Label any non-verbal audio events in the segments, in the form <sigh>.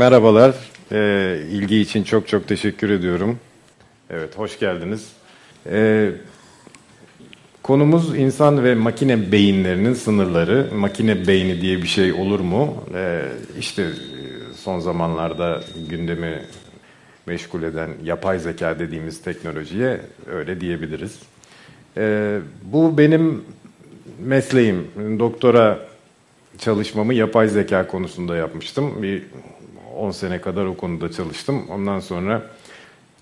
Merhabalar. Ee, ilgi için çok çok teşekkür ediyorum. Evet, hoş geldiniz. Ee, konumuz insan ve makine beyinlerinin sınırları. Makine beyni diye bir şey olur mu? Ee, işte son zamanlarda gündemi meşgul eden yapay zeka dediğimiz teknolojiye öyle diyebiliriz. Ee, bu benim mesleğim. Doktora çalışmamı yapay zeka konusunda yapmıştım. Bir 10 sene kadar o konuda çalıştım. Ondan sonra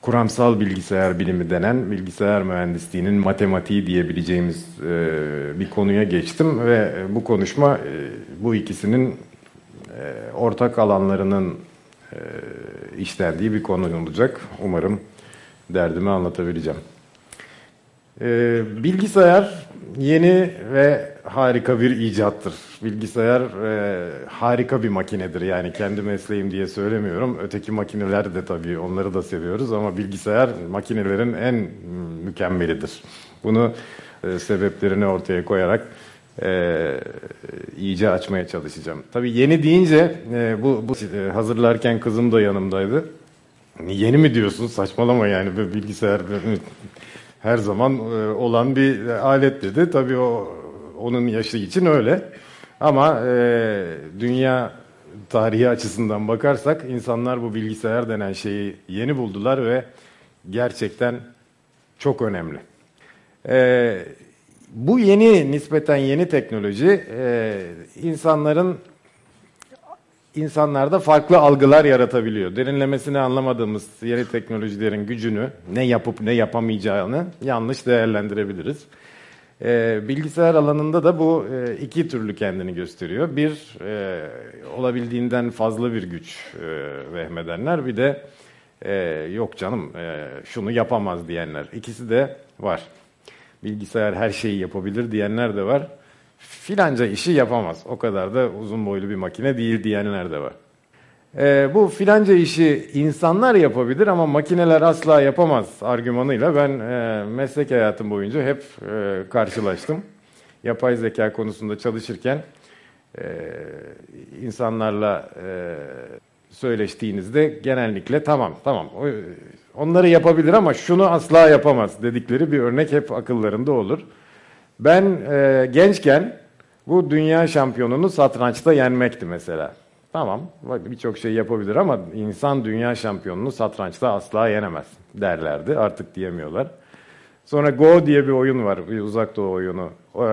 kuramsal bilgisayar bilimi denen bilgisayar mühendisliğinin matematiği diyebileceğimiz e, bir konuya geçtim ve bu konuşma e, bu ikisinin e, ortak alanlarının e, işlendiği bir konu olacak. Umarım derdimi anlatabileceğim. Bilgisayar yeni ve harika bir icattır. Bilgisayar e, harika bir makinedir. Yani kendi mesleğim diye söylemiyorum. Öteki makineler de tabii onları da seviyoruz ama bilgisayar makinelerin en mükemmelidir. Bunu e, sebeplerini ortaya koyarak e, iyice açmaya çalışacağım. Tabii yeni deyince e, bu, bu e, hazırlarken kızım da yanımdaydı. Yeni mi diyorsun? Saçmalama yani bilgisayar her zaman e, olan bir alet dedi. Tabii o onun yaşı için öyle. Ama e, dünya tarihi açısından bakarsak insanlar bu bilgisayar denen şeyi yeni buldular ve gerçekten çok önemli. E, bu yeni, nispeten yeni teknoloji e, insanların insanlarda farklı algılar yaratabiliyor. Derinlemesine anlamadığımız yeni teknolojilerin gücünü, ne yapıp ne yapamayacağını yanlış değerlendirebiliriz. E, bilgisayar alanında da bu e, iki türlü kendini gösteriyor. Bir, e, olabildiğinden fazla bir güç e, vehmedenler, bir de e, yok canım e, şunu yapamaz diyenler. İkisi de var. Bilgisayar her şeyi yapabilir diyenler de var. Filanca işi yapamaz. O kadar da uzun boylu bir makine değil diyenler de var. E, bu filanca işi insanlar yapabilir ama makineler asla yapamaz argümanıyla ben e, meslek hayatım boyunca hep e, karşılaştım. Yapay zeka konusunda çalışırken e, insanlarla e, söyleştiğinizde genellikle tamam tamam onları yapabilir ama şunu asla yapamaz dedikleri bir örnek hep akıllarında olur. Ben e, gençken bu dünya şampiyonunu satrançta yenmekti mesela. Tamam birçok şey yapabilir ama insan dünya şampiyonunu satrançta asla yenemez derlerdi. Artık diyemiyorlar. Sonra Go diye bir oyun var, bir uzak doğu oyunu. O,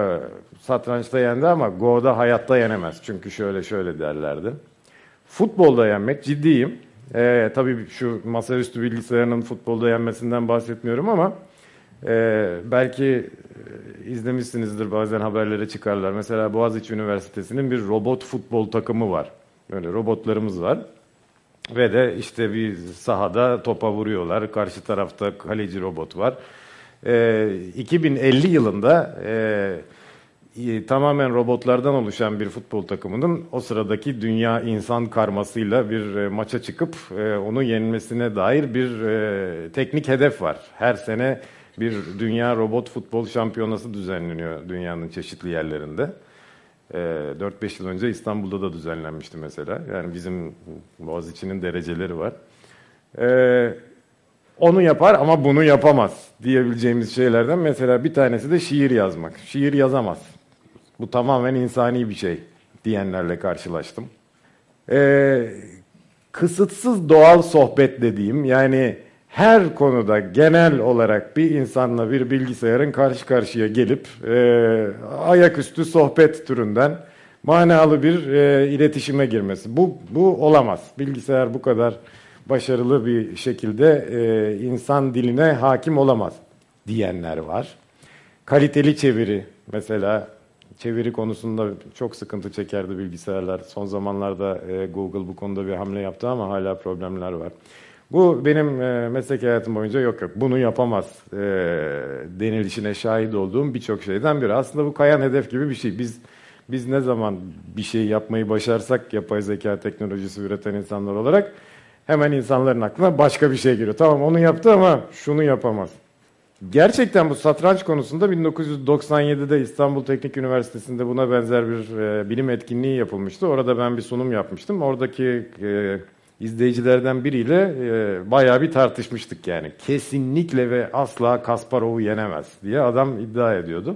satrançta yendi ama Go'da hayatta yenemez. Çünkü şöyle şöyle derlerdi. Futbolda yenmek ciddiyim. Ee, tabii şu masaüstü bilgisayarının futbolda yenmesinden bahsetmiyorum ama e, belki e, izlemişsinizdir bazen haberlere çıkarlar. Mesela Boğaziçi Üniversitesi'nin bir robot futbol takımı var. Böyle robotlarımız var. Ve de işte bir sahada topa vuruyorlar. Karşı tarafta kaleci robot var. E, 2050 yılında e, tamamen robotlardan oluşan bir futbol takımının o sıradaki dünya insan karmasıyla bir e, maça çıkıp e, onu yenmesine dair bir e, teknik hedef var. Her sene bir dünya robot futbol şampiyonası düzenleniyor dünyanın çeşitli yerlerinde. 4-5 ee, yıl önce İstanbul'da da düzenlenmişti mesela. Yani bizim Boğaziçi'nin dereceleri var. Ee, onu yapar ama bunu yapamaz diyebileceğimiz şeylerden mesela bir tanesi de şiir yazmak. Şiir yazamaz. Bu tamamen insani bir şey diyenlerle karşılaştım. Ee, kısıtsız doğal sohbet dediğim yani her konuda genel olarak bir insanla bir bilgisayarın karşı karşıya gelip e, ayaküstü sohbet türünden manalı bir e, iletişime girmesi. Bu, bu olamaz. Bilgisayar bu kadar başarılı bir şekilde e, insan diline hakim olamaz diyenler var. Kaliteli çeviri mesela çeviri konusunda çok sıkıntı çekerdi bilgisayarlar. Son zamanlarda e, Google bu konuda bir hamle yaptı ama hala problemler var. Bu benim e, meslek hayatım boyunca yok yok bunu yapamaz e, denilişine şahit olduğum birçok şeyden biri. Aslında bu kayan hedef gibi bir şey. Biz biz ne zaman bir şey yapmayı başarsak yapay zeka teknolojisi üreten insanlar olarak hemen insanların aklına başka bir şey geliyor. Tamam onu yaptı ama şunu yapamaz Gerçekten bu satranç konusunda 1997'de İstanbul Teknik Üniversitesi'nde buna benzer bir e, bilim etkinliği yapılmıştı. Orada ben bir sunum yapmıştım. Oradaki e, izleyicilerden biriyle e, bayağı bir tartışmıştık yani. Kesinlikle ve asla Kasparov'u yenemez diye adam iddia ediyordu.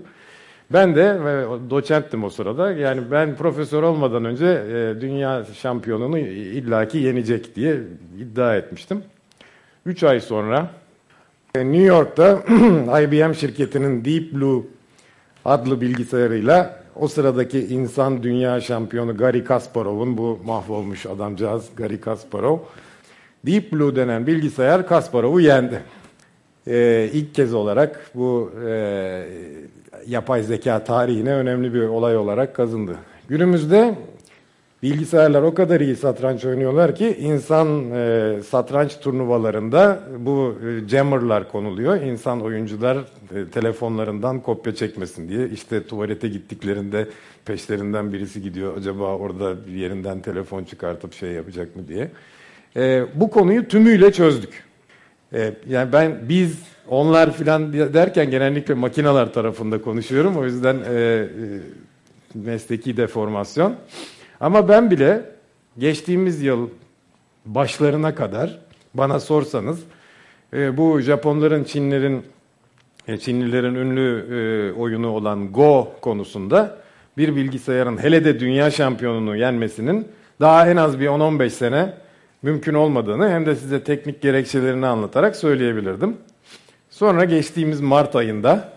Ben de ve doçenttim o sırada. Yani ben profesör olmadan önce e, dünya şampiyonunu illaki yenecek diye iddia etmiştim. Üç ay sonra e, New York'ta <clears throat> IBM şirketinin Deep Blue adlı bilgisayarıyla o sıradaki insan dünya şampiyonu Gary Kasparov'un bu mahvolmuş adamcağız Gary Kasparov Deep Blue denen bilgisayar Kasparov'u yendi. Ee, ilk kez olarak bu e, yapay zeka tarihine önemli bir olay olarak kazındı. Günümüzde bilgisayarlar o kadar iyi satranç oynuyorlar ki insan e, satranç turnuvalarında bu e, jammerlar konuluyor. İnsan oyuncular e, telefonlarından kopya çekmesin diye. İşte tuvalete gittiklerinde peşlerinden birisi gidiyor. Acaba orada bir yerinden telefon çıkartıp şey yapacak mı diye. E, bu konuyu tümüyle çözdük. E, yani ben biz onlar filan derken genellikle makineler tarafında konuşuyorum. O yüzden e, e, mesleki deformasyon. Ama ben bile geçtiğimiz yıl başlarına kadar bana sorsanız e, bu Japonların, Çinlerin, e, Çinlilerin ünlü e, oyunu olan Go konusunda bir bilgisayarın hele de dünya şampiyonunu yenmesinin daha en az bir 10-15 sene mümkün olmadığını hem de size teknik gerekçelerini anlatarak söyleyebilirdim. Sonra geçtiğimiz Mart ayında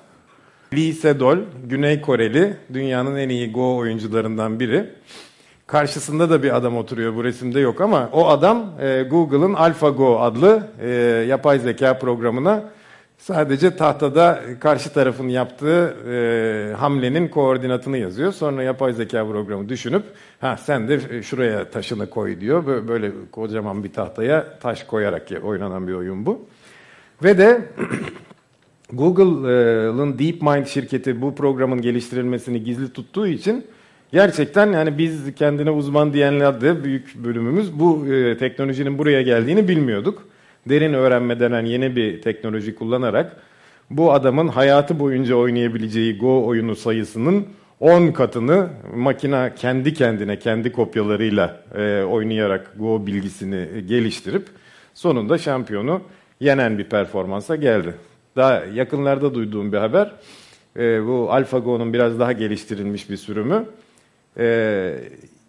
Lee Sedol, Güney Koreli, dünyanın en iyi Go oyuncularından biri. Karşısında da bir adam oturuyor, bu resimde yok ama o adam e, Google'ın AlphaGo adlı e, yapay zeka programına sadece tahtada karşı tarafın yaptığı e, hamlenin koordinatını yazıyor. Sonra yapay zeka programı düşünüp ha sen de şuraya taşını koy diyor. Böyle, kocaman bir tahtaya taş koyarak oynanan bir oyun bu. Ve de <clears throat> Google'ın DeepMind şirketi bu programın geliştirilmesini gizli tuttuğu için gerçekten yani biz kendine uzman diyenler de büyük bölümümüz bu e, teknolojinin buraya geldiğini bilmiyorduk. Derin öğrenme denen yeni bir teknoloji kullanarak bu adamın hayatı boyunca oynayabileceği Go oyunu sayısının 10 katını makina kendi kendine, kendi kopyalarıyla e, oynayarak Go bilgisini geliştirip sonunda şampiyonu yenen bir performansa geldi. Daha yakınlarda duyduğum bir haber, e, bu AlphaGo'nun biraz daha geliştirilmiş bir sürümü. E,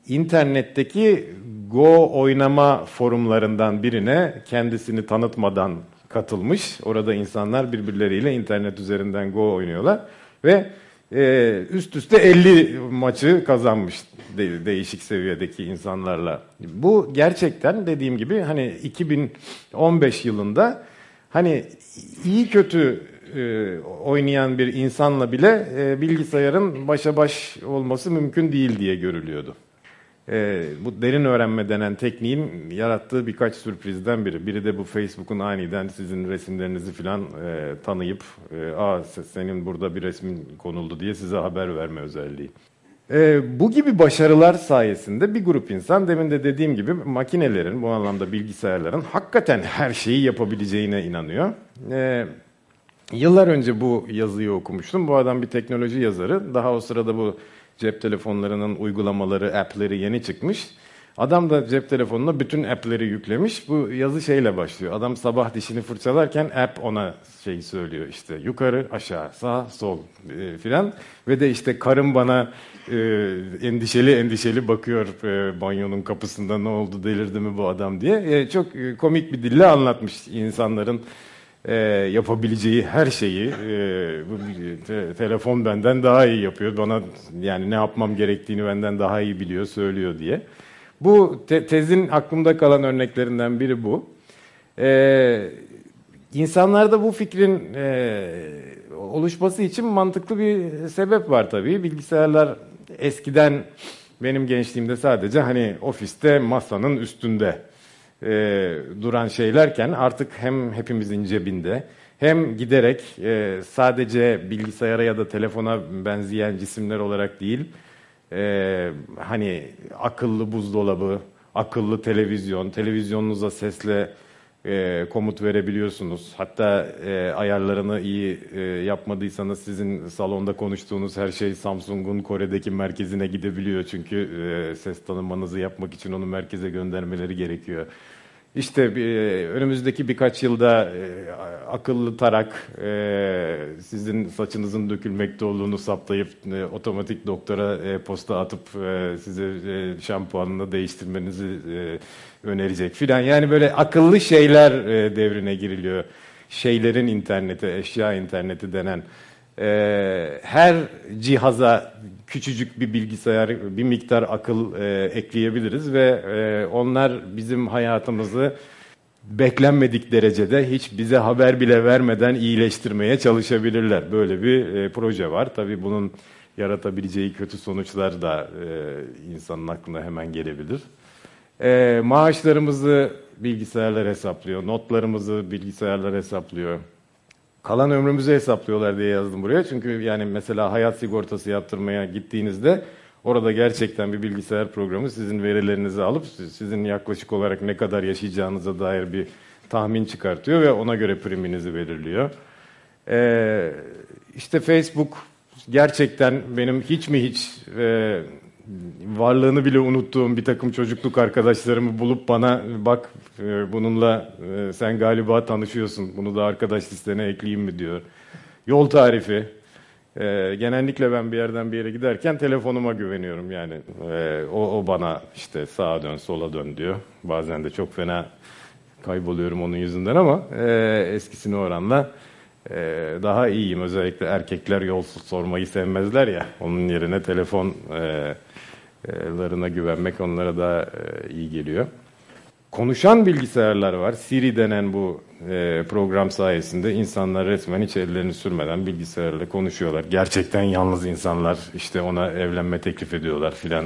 internetteki Go oynama forumlarından birine kendisini tanıtmadan katılmış. Orada insanlar birbirleriyle internet üzerinden Go oynuyorlar ve e, üst üste 50 maçı kazanmış de, değişik seviyedeki insanlarla. Bu gerçekten dediğim gibi hani 2015 yılında hani iyi kötü e, oynayan bir insanla bile e, bilgisayarın başa baş olması mümkün değil diye görülüyordu. E, bu derin öğrenme denen tekniğin yarattığı birkaç sürprizden biri. Biri de bu Facebook'un aniden sizin resimlerinizi falan e, tanıyıp, e, aa senin burada bir resmin konuldu diye size haber verme özelliği. E, bu gibi başarılar sayesinde bir grup insan, demin de dediğim gibi makinelerin, bu anlamda bilgisayarların hakikaten her şeyi yapabileceğine inanıyor. E, yıllar önce bu yazıyı okumuştum. Bu adam bir teknoloji yazarı. Daha o sırada bu cep telefonlarının uygulamaları, app'leri yeni çıkmış. Adam da cep telefonuna bütün app'leri yüklemiş. Bu yazı şeyle başlıyor. Adam sabah dişini fırçalarken app ona şey söylüyor işte yukarı, aşağı, sağ, sol e, filan. Ve de işte karım bana e, endişeli endişeli bakıyor e, banyonun kapısında ne oldu delirdi mi bu adam diye. E, çok e, komik bir dille anlatmış insanların e, yapabileceği her şeyi e, te, telefon benden daha iyi yapıyor. Bana yani ne yapmam gerektiğini benden daha iyi biliyor, söylüyor diye. Bu te, tezin aklımda kalan örneklerinden biri bu. Ee, insanlarda bu fikrin e, oluşması için mantıklı bir sebep var tabii. Bilgisayarlar eskiden benim gençliğimde sadece hani ofiste masanın üstünde e, duran şeylerken artık hem hepimizin cebinde hem giderek e, sadece bilgisayara ya da telefona benzeyen cisimler olarak değil, e, hani akıllı buzdolabı, akıllı televizyon, televizyonunuza sesle e, komut verebiliyorsunuz. Hatta e, ayarlarını iyi e, yapmadıysanız sizin salonda konuştuğunuz her şey Samsung'un Kore'deki merkezine gidebiliyor. Çünkü e, ses tanımanızı yapmak için onu merkeze göndermeleri gerekiyor. İşte e, önümüzdeki birkaç yılda e, akıllı tarak e, sizin saçınızın dökülmekte olduğunu saptayıp otomatik doktora posta atıp size şampuanını değiştirmenizi önerecek filan. Yani böyle akıllı şeyler devrine giriliyor. Şeylerin interneti, eşya interneti denen. E, her cihaza küçücük bir bilgisayar, bir miktar akıl e, ekleyebiliriz ve e, onlar bizim hayatımızı beklenmedik derecede hiç bize haber bile vermeden iyileştirmeye çalışabilirler. Böyle bir e, proje var. Tabii bunun yaratabileceği kötü sonuçlar da e, insanın aklına hemen gelebilir. E, maaşlarımızı bilgisayarlar hesaplıyor, notlarımızı bilgisayarlar hesaplıyor. Kalan ömrümüzü hesaplıyorlar diye yazdım buraya. Çünkü yani mesela hayat sigortası yaptırmaya gittiğinizde orada gerçekten bir bilgisayar programı sizin verilerinizi alıp sizin yaklaşık olarak ne kadar yaşayacağınıza dair bir tahmin çıkartıyor ve ona göre priminizi belirliyor. Ee, işte Facebook gerçekten benim hiç mi hiç e, varlığını bile unuttuğum bir takım çocukluk arkadaşlarımı bulup bana bak e, bununla e, sen galiba tanışıyorsun bunu da arkadaş listene ekleyeyim mi diyor. Yol tarifi. E, genellikle ben bir yerden bir yere giderken telefonuma güveniyorum yani. O, o bana işte sağa dön sola dön diyor. Bazen de çok fena kayboluyorum onun yüzünden ama eskisine oranla daha iyiyim. Özellikle erkekler yol sormayı sevmezler ya. Onun yerine telefon larına güvenmek onlara daha iyi geliyor. Konuşan bilgisayarlar var. Siri denen bu program sayesinde insanlar resmen hiç ellerini sürmeden bilgisayarla konuşuyorlar. Gerçekten yalnız insanlar işte ona evlenme teklif ediyorlar filan.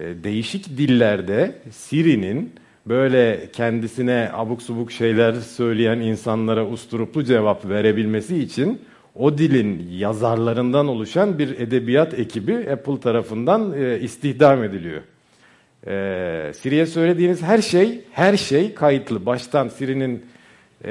Değişik dillerde Siri'nin böyle kendisine abuk subuk şeyler söyleyen insanlara usturuplu cevap verebilmesi için o dilin yazarlarından oluşan bir edebiyat ekibi Apple tarafından e, istihdam ediliyor. E, Siri'ye söylediğiniz her şey, her şey kayıtlı. Baştan Siri'nin e,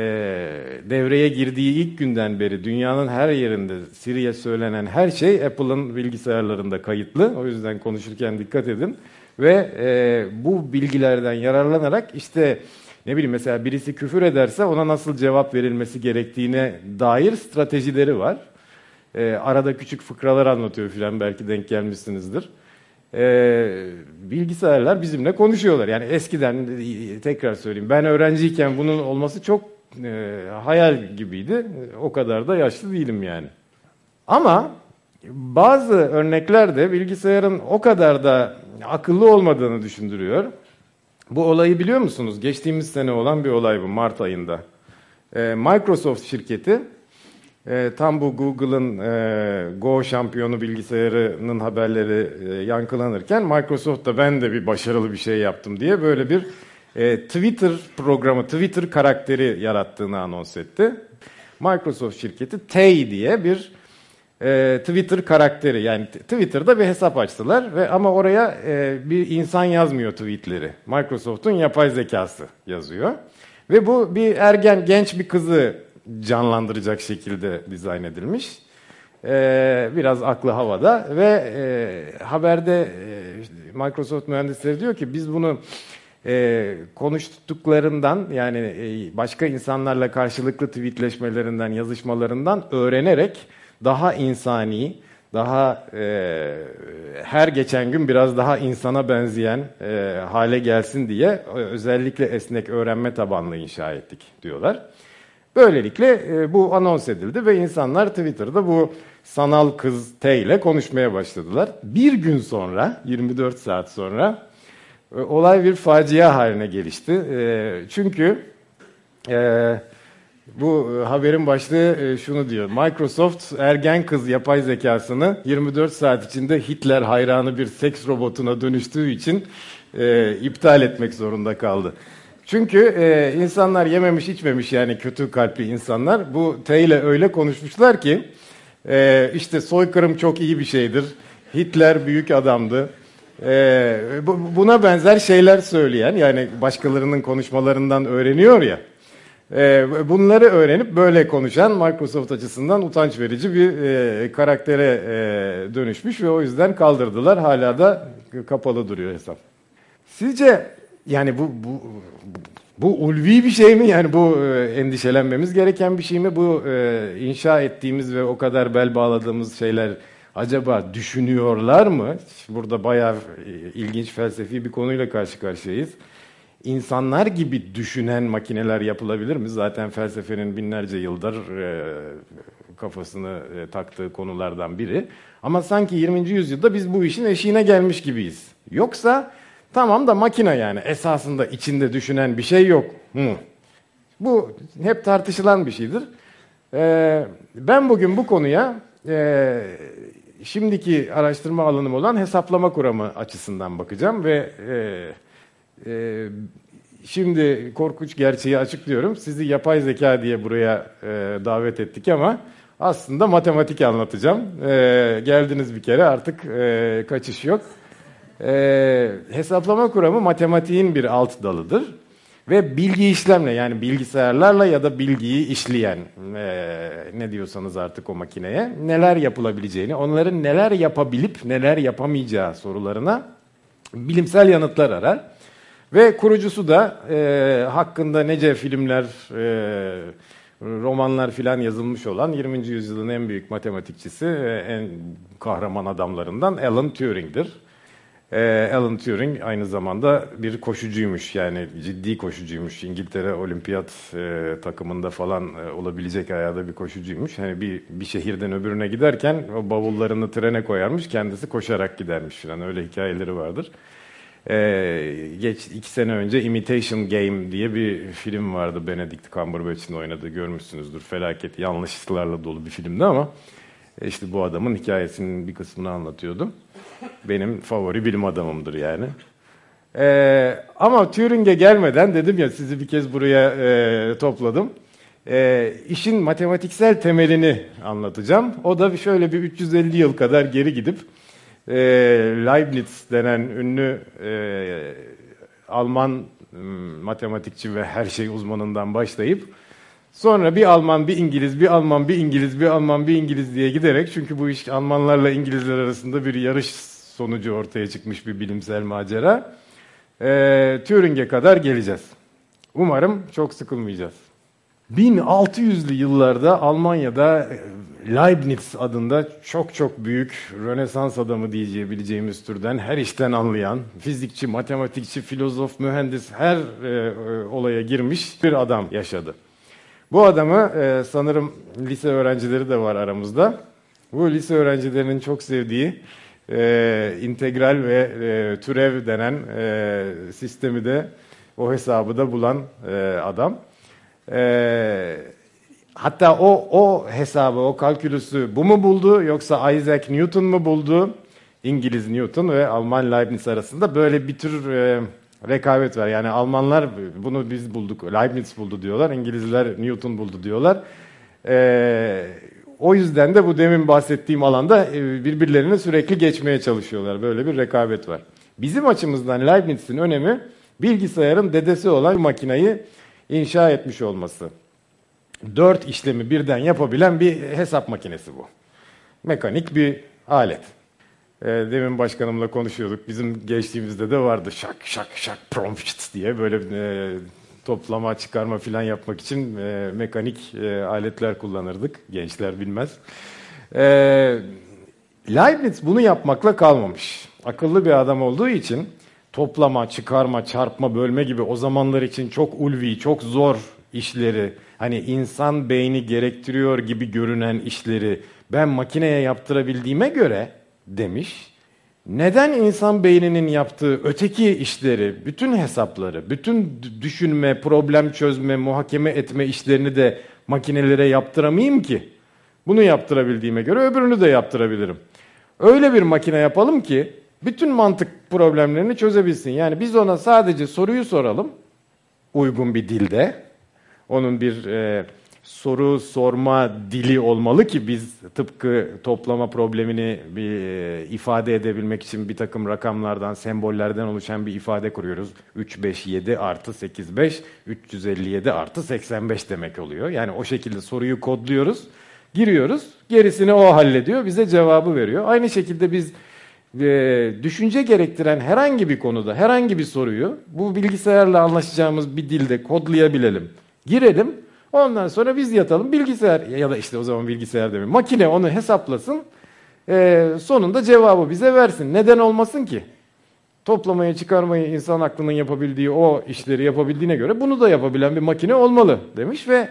devreye girdiği ilk günden beri dünyanın her yerinde Siri'ye söylenen her şey Apple'ın bilgisayarlarında kayıtlı. O yüzden konuşurken dikkat edin. Ve e, bu bilgilerden yararlanarak işte ne bileyim mesela birisi küfür ederse ona nasıl cevap verilmesi gerektiğine dair stratejileri var. Ee, arada küçük fıkralar anlatıyor filan belki denk gelmişsinizdir. Ee, bilgisayarlar bizimle konuşuyorlar. Yani eskiden tekrar söyleyeyim ben öğrenciyken bunun olması çok e, hayal gibiydi. O kadar da yaşlı değilim yani. Ama bazı örneklerde bilgisayarın o kadar da akıllı olmadığını düşündürüyor. Bu olayı biliyor musunuz? Geçtiğimiz sene olan bir olay bu Mart ayında. Ee, Microsoft şirketi e, tam bu Google'ın e, Go şampiyonu bilgisayarının haberleri e, yankılanırken Microsoft da ben de bir başarılı bir şey yaptım diye böyle bir Twitter programı, Twitter karakteri yarattığını anons etti. Microsoft şirketi Tay diye bir e, Twitter karakteri yani Twitter'da bir hesap açtılar ve ama oraya e, bir insan yazmıyor tweetleri. Microsoft'un yapay zekası yazıyor. Ve bu bir ergen genç bir kızı canlandıracak şekilde dizayn edilmiş. E, biraz aklı havada ve e, haberde e, Microsoft mühendisleri diyor ki biz bunu e, konuştuklarından yani e, başka insanlarla karşılıklı tweetleşmelerinden, yazışmalarından öğrenerek daha insani, daha e, her geçen gün biraz daha insana benzeyen e, hale gelsin diye özellikle esnek öğrenme tabanlı inşa ettik diyorlar. Böylelikle e, bu anons edildi ve insanlar Twitter'da bu sanal kız T ile konuşmaya başladılar. Bir gün sonra, 24 saat sonra e, olay bir facia haline gelişti. E, çünkü e, bu e, haberin başlığı e, şunu diyor. Microsoft ergen kız yapay zekasını 24 saat içinde Hitler hayranı bir seks robotuna dönüştüğü için e, iptal etmek zorunda kaldı. Çünkü e, insanlar yememiş içmemiş yani kötü kalpli insanlar bu T ile öyle konuşmuşlar ki e, işte soykırım çok iyi bir şeydir. Hitler büyük adamdı. Bu- buna benzer şeyler söyleyen yani başkalarının konuşmalarından öğreniyor ya. Ee, bunları öğrenip böyle konuşan Microsoft açısından utanç verici bir e, karaktere e, dönüşmüş ve o yüzden kaldırdılar. Hala da kapalı duruyor hesap. Sizce yani bu bu bu ulvi bir şey mi? Yani bu e, endişelenmemiz gereken bir şey mi? Bu inşa ettiğimiz ve o kadar bel bağladığımız şeyler acaba düşünüyorlar mı? Burada bayağı ilginç felsefi bir konuyla karşı karşıyayız. İnsanlar gibi düşünen makineler yapılabilir mi? Zaten felsefenin binlerce yıldır e, kafasını e, taktığı konulardan biri. Ama sanki 20. yüzyılda biz bu işin eşiğine gelmiş gibiyiz. Yoksa tamam da makine yani esasında içinde düşünen bir şey yok. Hı. Bu hep tartışılan bir şeydir. Ee, ben bugün bu konuya e, şimdiki araştırma alanım olan hesaplama kuramı açısından bakacağım ve e, e, şimdi korkunç gerçeği açıklıyorum. Sizi yapay zeka diye buraya e, davet ettik ama aslında matematik anlatacağım. E, geldiniz bir kere artık e, kaçış yok. E, hesaplama kuramı matematiğin bir alt dalıdır. Ve bilgi işlemle yani bilgisayarlarla ya da bilgiyi işleyen e, ne diyorsanız artık o makineye neler yapılabileceğini, onların neler yapabilip neler yapamayacağı sorularına bilimsel yanıtlar arar. Ve kurucusu da e, hakkında nece filmler, e, romanlar filan yazılmış olan 20. yüzyılın en büyük matematikçisi, e, en kahraman adamlarından Alan Turing'dir. E, Alan Turing aynı zamanda bir koşucuymuş yani ciddi koşucuymuş. İngiltere olimpiyat e, takımında falan e, olabilecek ayağda bir koşucuymuş. Hani bir, bir şehirden öbürüne giderken o bavullarını trene koyarmış kendisi koşarak gidermiş falan öyle hikayeleri vardır. Ee, geç iki sene önce Imitation Game diye bir film vardı. Benedict Cumberbatch'in oynadığı görmüşsünüzdür. Felaket yanlışlıklarla dolu bir filmdi ama e, işte bu adamın hikayesinin bir kısmını anlatıyordu. Benim favori bilim adamımdır yani. Ee, ama Turing'e gelmeden dedim ya sizi bir kez buraya e, topladım. E, işin matematiksel temelini anlatacağım. O da şöyle bir 350 yıl kadar geri gidip e, Leibniz denen ünlü e, Alman m, matematikçi ve her şey uzmanından başlayıp sonra bir Alman, bir İngiliz, bir Alman, bir İngiliz, bir Alman, bir İngiliz diye giderek çünkü bu iş Almanlarla İngilizler arasında bir yarış sonucu ortaya çıkmış bir bilimsel macera. E, Turing'e kadar geleceğiz. Umarım çok sıkılmayacağız. 1600'lü yıllarda Almanya'da e, Leibniz adında çok çok büyük Rönesans adamı diyebileceğimiz türden her işten anlayan, fizikçi, matematikçi, filozof, mühendis her e, e, olaya girmiş bir adam yaşadı. Bu adamı e, sanırım lise öğrencileri de var aramızda. Bu lise öğrencilerinin çok sevdiği e, integral ve e, türev denen e, sistemi de o hesabı da bulan e, adam. E, hatta o o hesabı, o kalkülüsü bu mu buldu yoksa Isaac Newton mu buldu? İngiliz Newton ve Alman Leibniz arasında böyle bir tür e, rekabet var. Yani Almanlar bunu biz bulduk, Leibniz buldu diyorlar. İngilizler Newton buldu diyorlar. E, o yüzden de bu demin bahsettiğim alanda e, birbirlerini sürekli geçmeye çalışıyorlar. Böyle bir rekabet var. Bizim açımızdan Leibniz'in önemi bilgisayarın dedesi olan makinayı inşa etmiş olması. Dört işlemi birden yapabilen bir hesap makinesi bu. Mekanik bir alet. E, demin başkanımla konuşuyorduk. Bizim gençliğimizde de vardı şak şak şak prompt diye böyle e, toplama, çıkarma falan yapmak için e, mekanik e, aletler kullanırdık. Gençler bilmez. E, Leibniz bunu yapmakla kalmamış. Akıllı bir adam olduğu için toplama, çıkarma, çarpma, bölme gibi o zamanlar için çok ulvi, çok zor işleri, hani insan beyni gerektiriyor gibi görünen işleri ben makineye yaptırabildiğime göre demiş. Neden insan beyninin yaptığı öteki işleri, bütün hesapları, bütün düşünme, problem çözme, muhakeme etme işlerini de makinelere yaptıramayayım ki? Bunu yaptırabildiğime göre öbürünü de yaptırabilirim. Öyle bir makine yapalım ki bütün mantık problemlerini çözebilsin. Yani biz ona sadece soruyu soralım uygun bir dilde. Onun bir e, soru sorma dili olmalı ki biz tıpkı toplama problemini bir e, ifade edebilmek için bir takım rakamlardan, sembollerden oluşan bir ifade kuruyoruz. 3, 5, 7 artı 8, 5, 357 artı 85 demek oluyor. Yani o şekilde soruyu kodluyoruz, giriyoruz, gerisini o hallediyor, bize cevabı veriyor. Aynı şekilde biz e, düşünce gerektiren herhangi bir konuda, herhangi bir soruyu bu bilgisayarla anlaşacağımız bir dilde kodlayabilelim, girelim, Ondan sonra biz yatalım bilgisayar ya da işte o zaman bilgisayar demeyin. Makine onu hesaplasın. E, sonunda cevabı bize versin. Neden olmasın ki? Toplamayı, çıkarmayı insan aklının yapabildiği o işleri yapabildiğine göre bunu da yapabilen bir makine olmalı demiş ve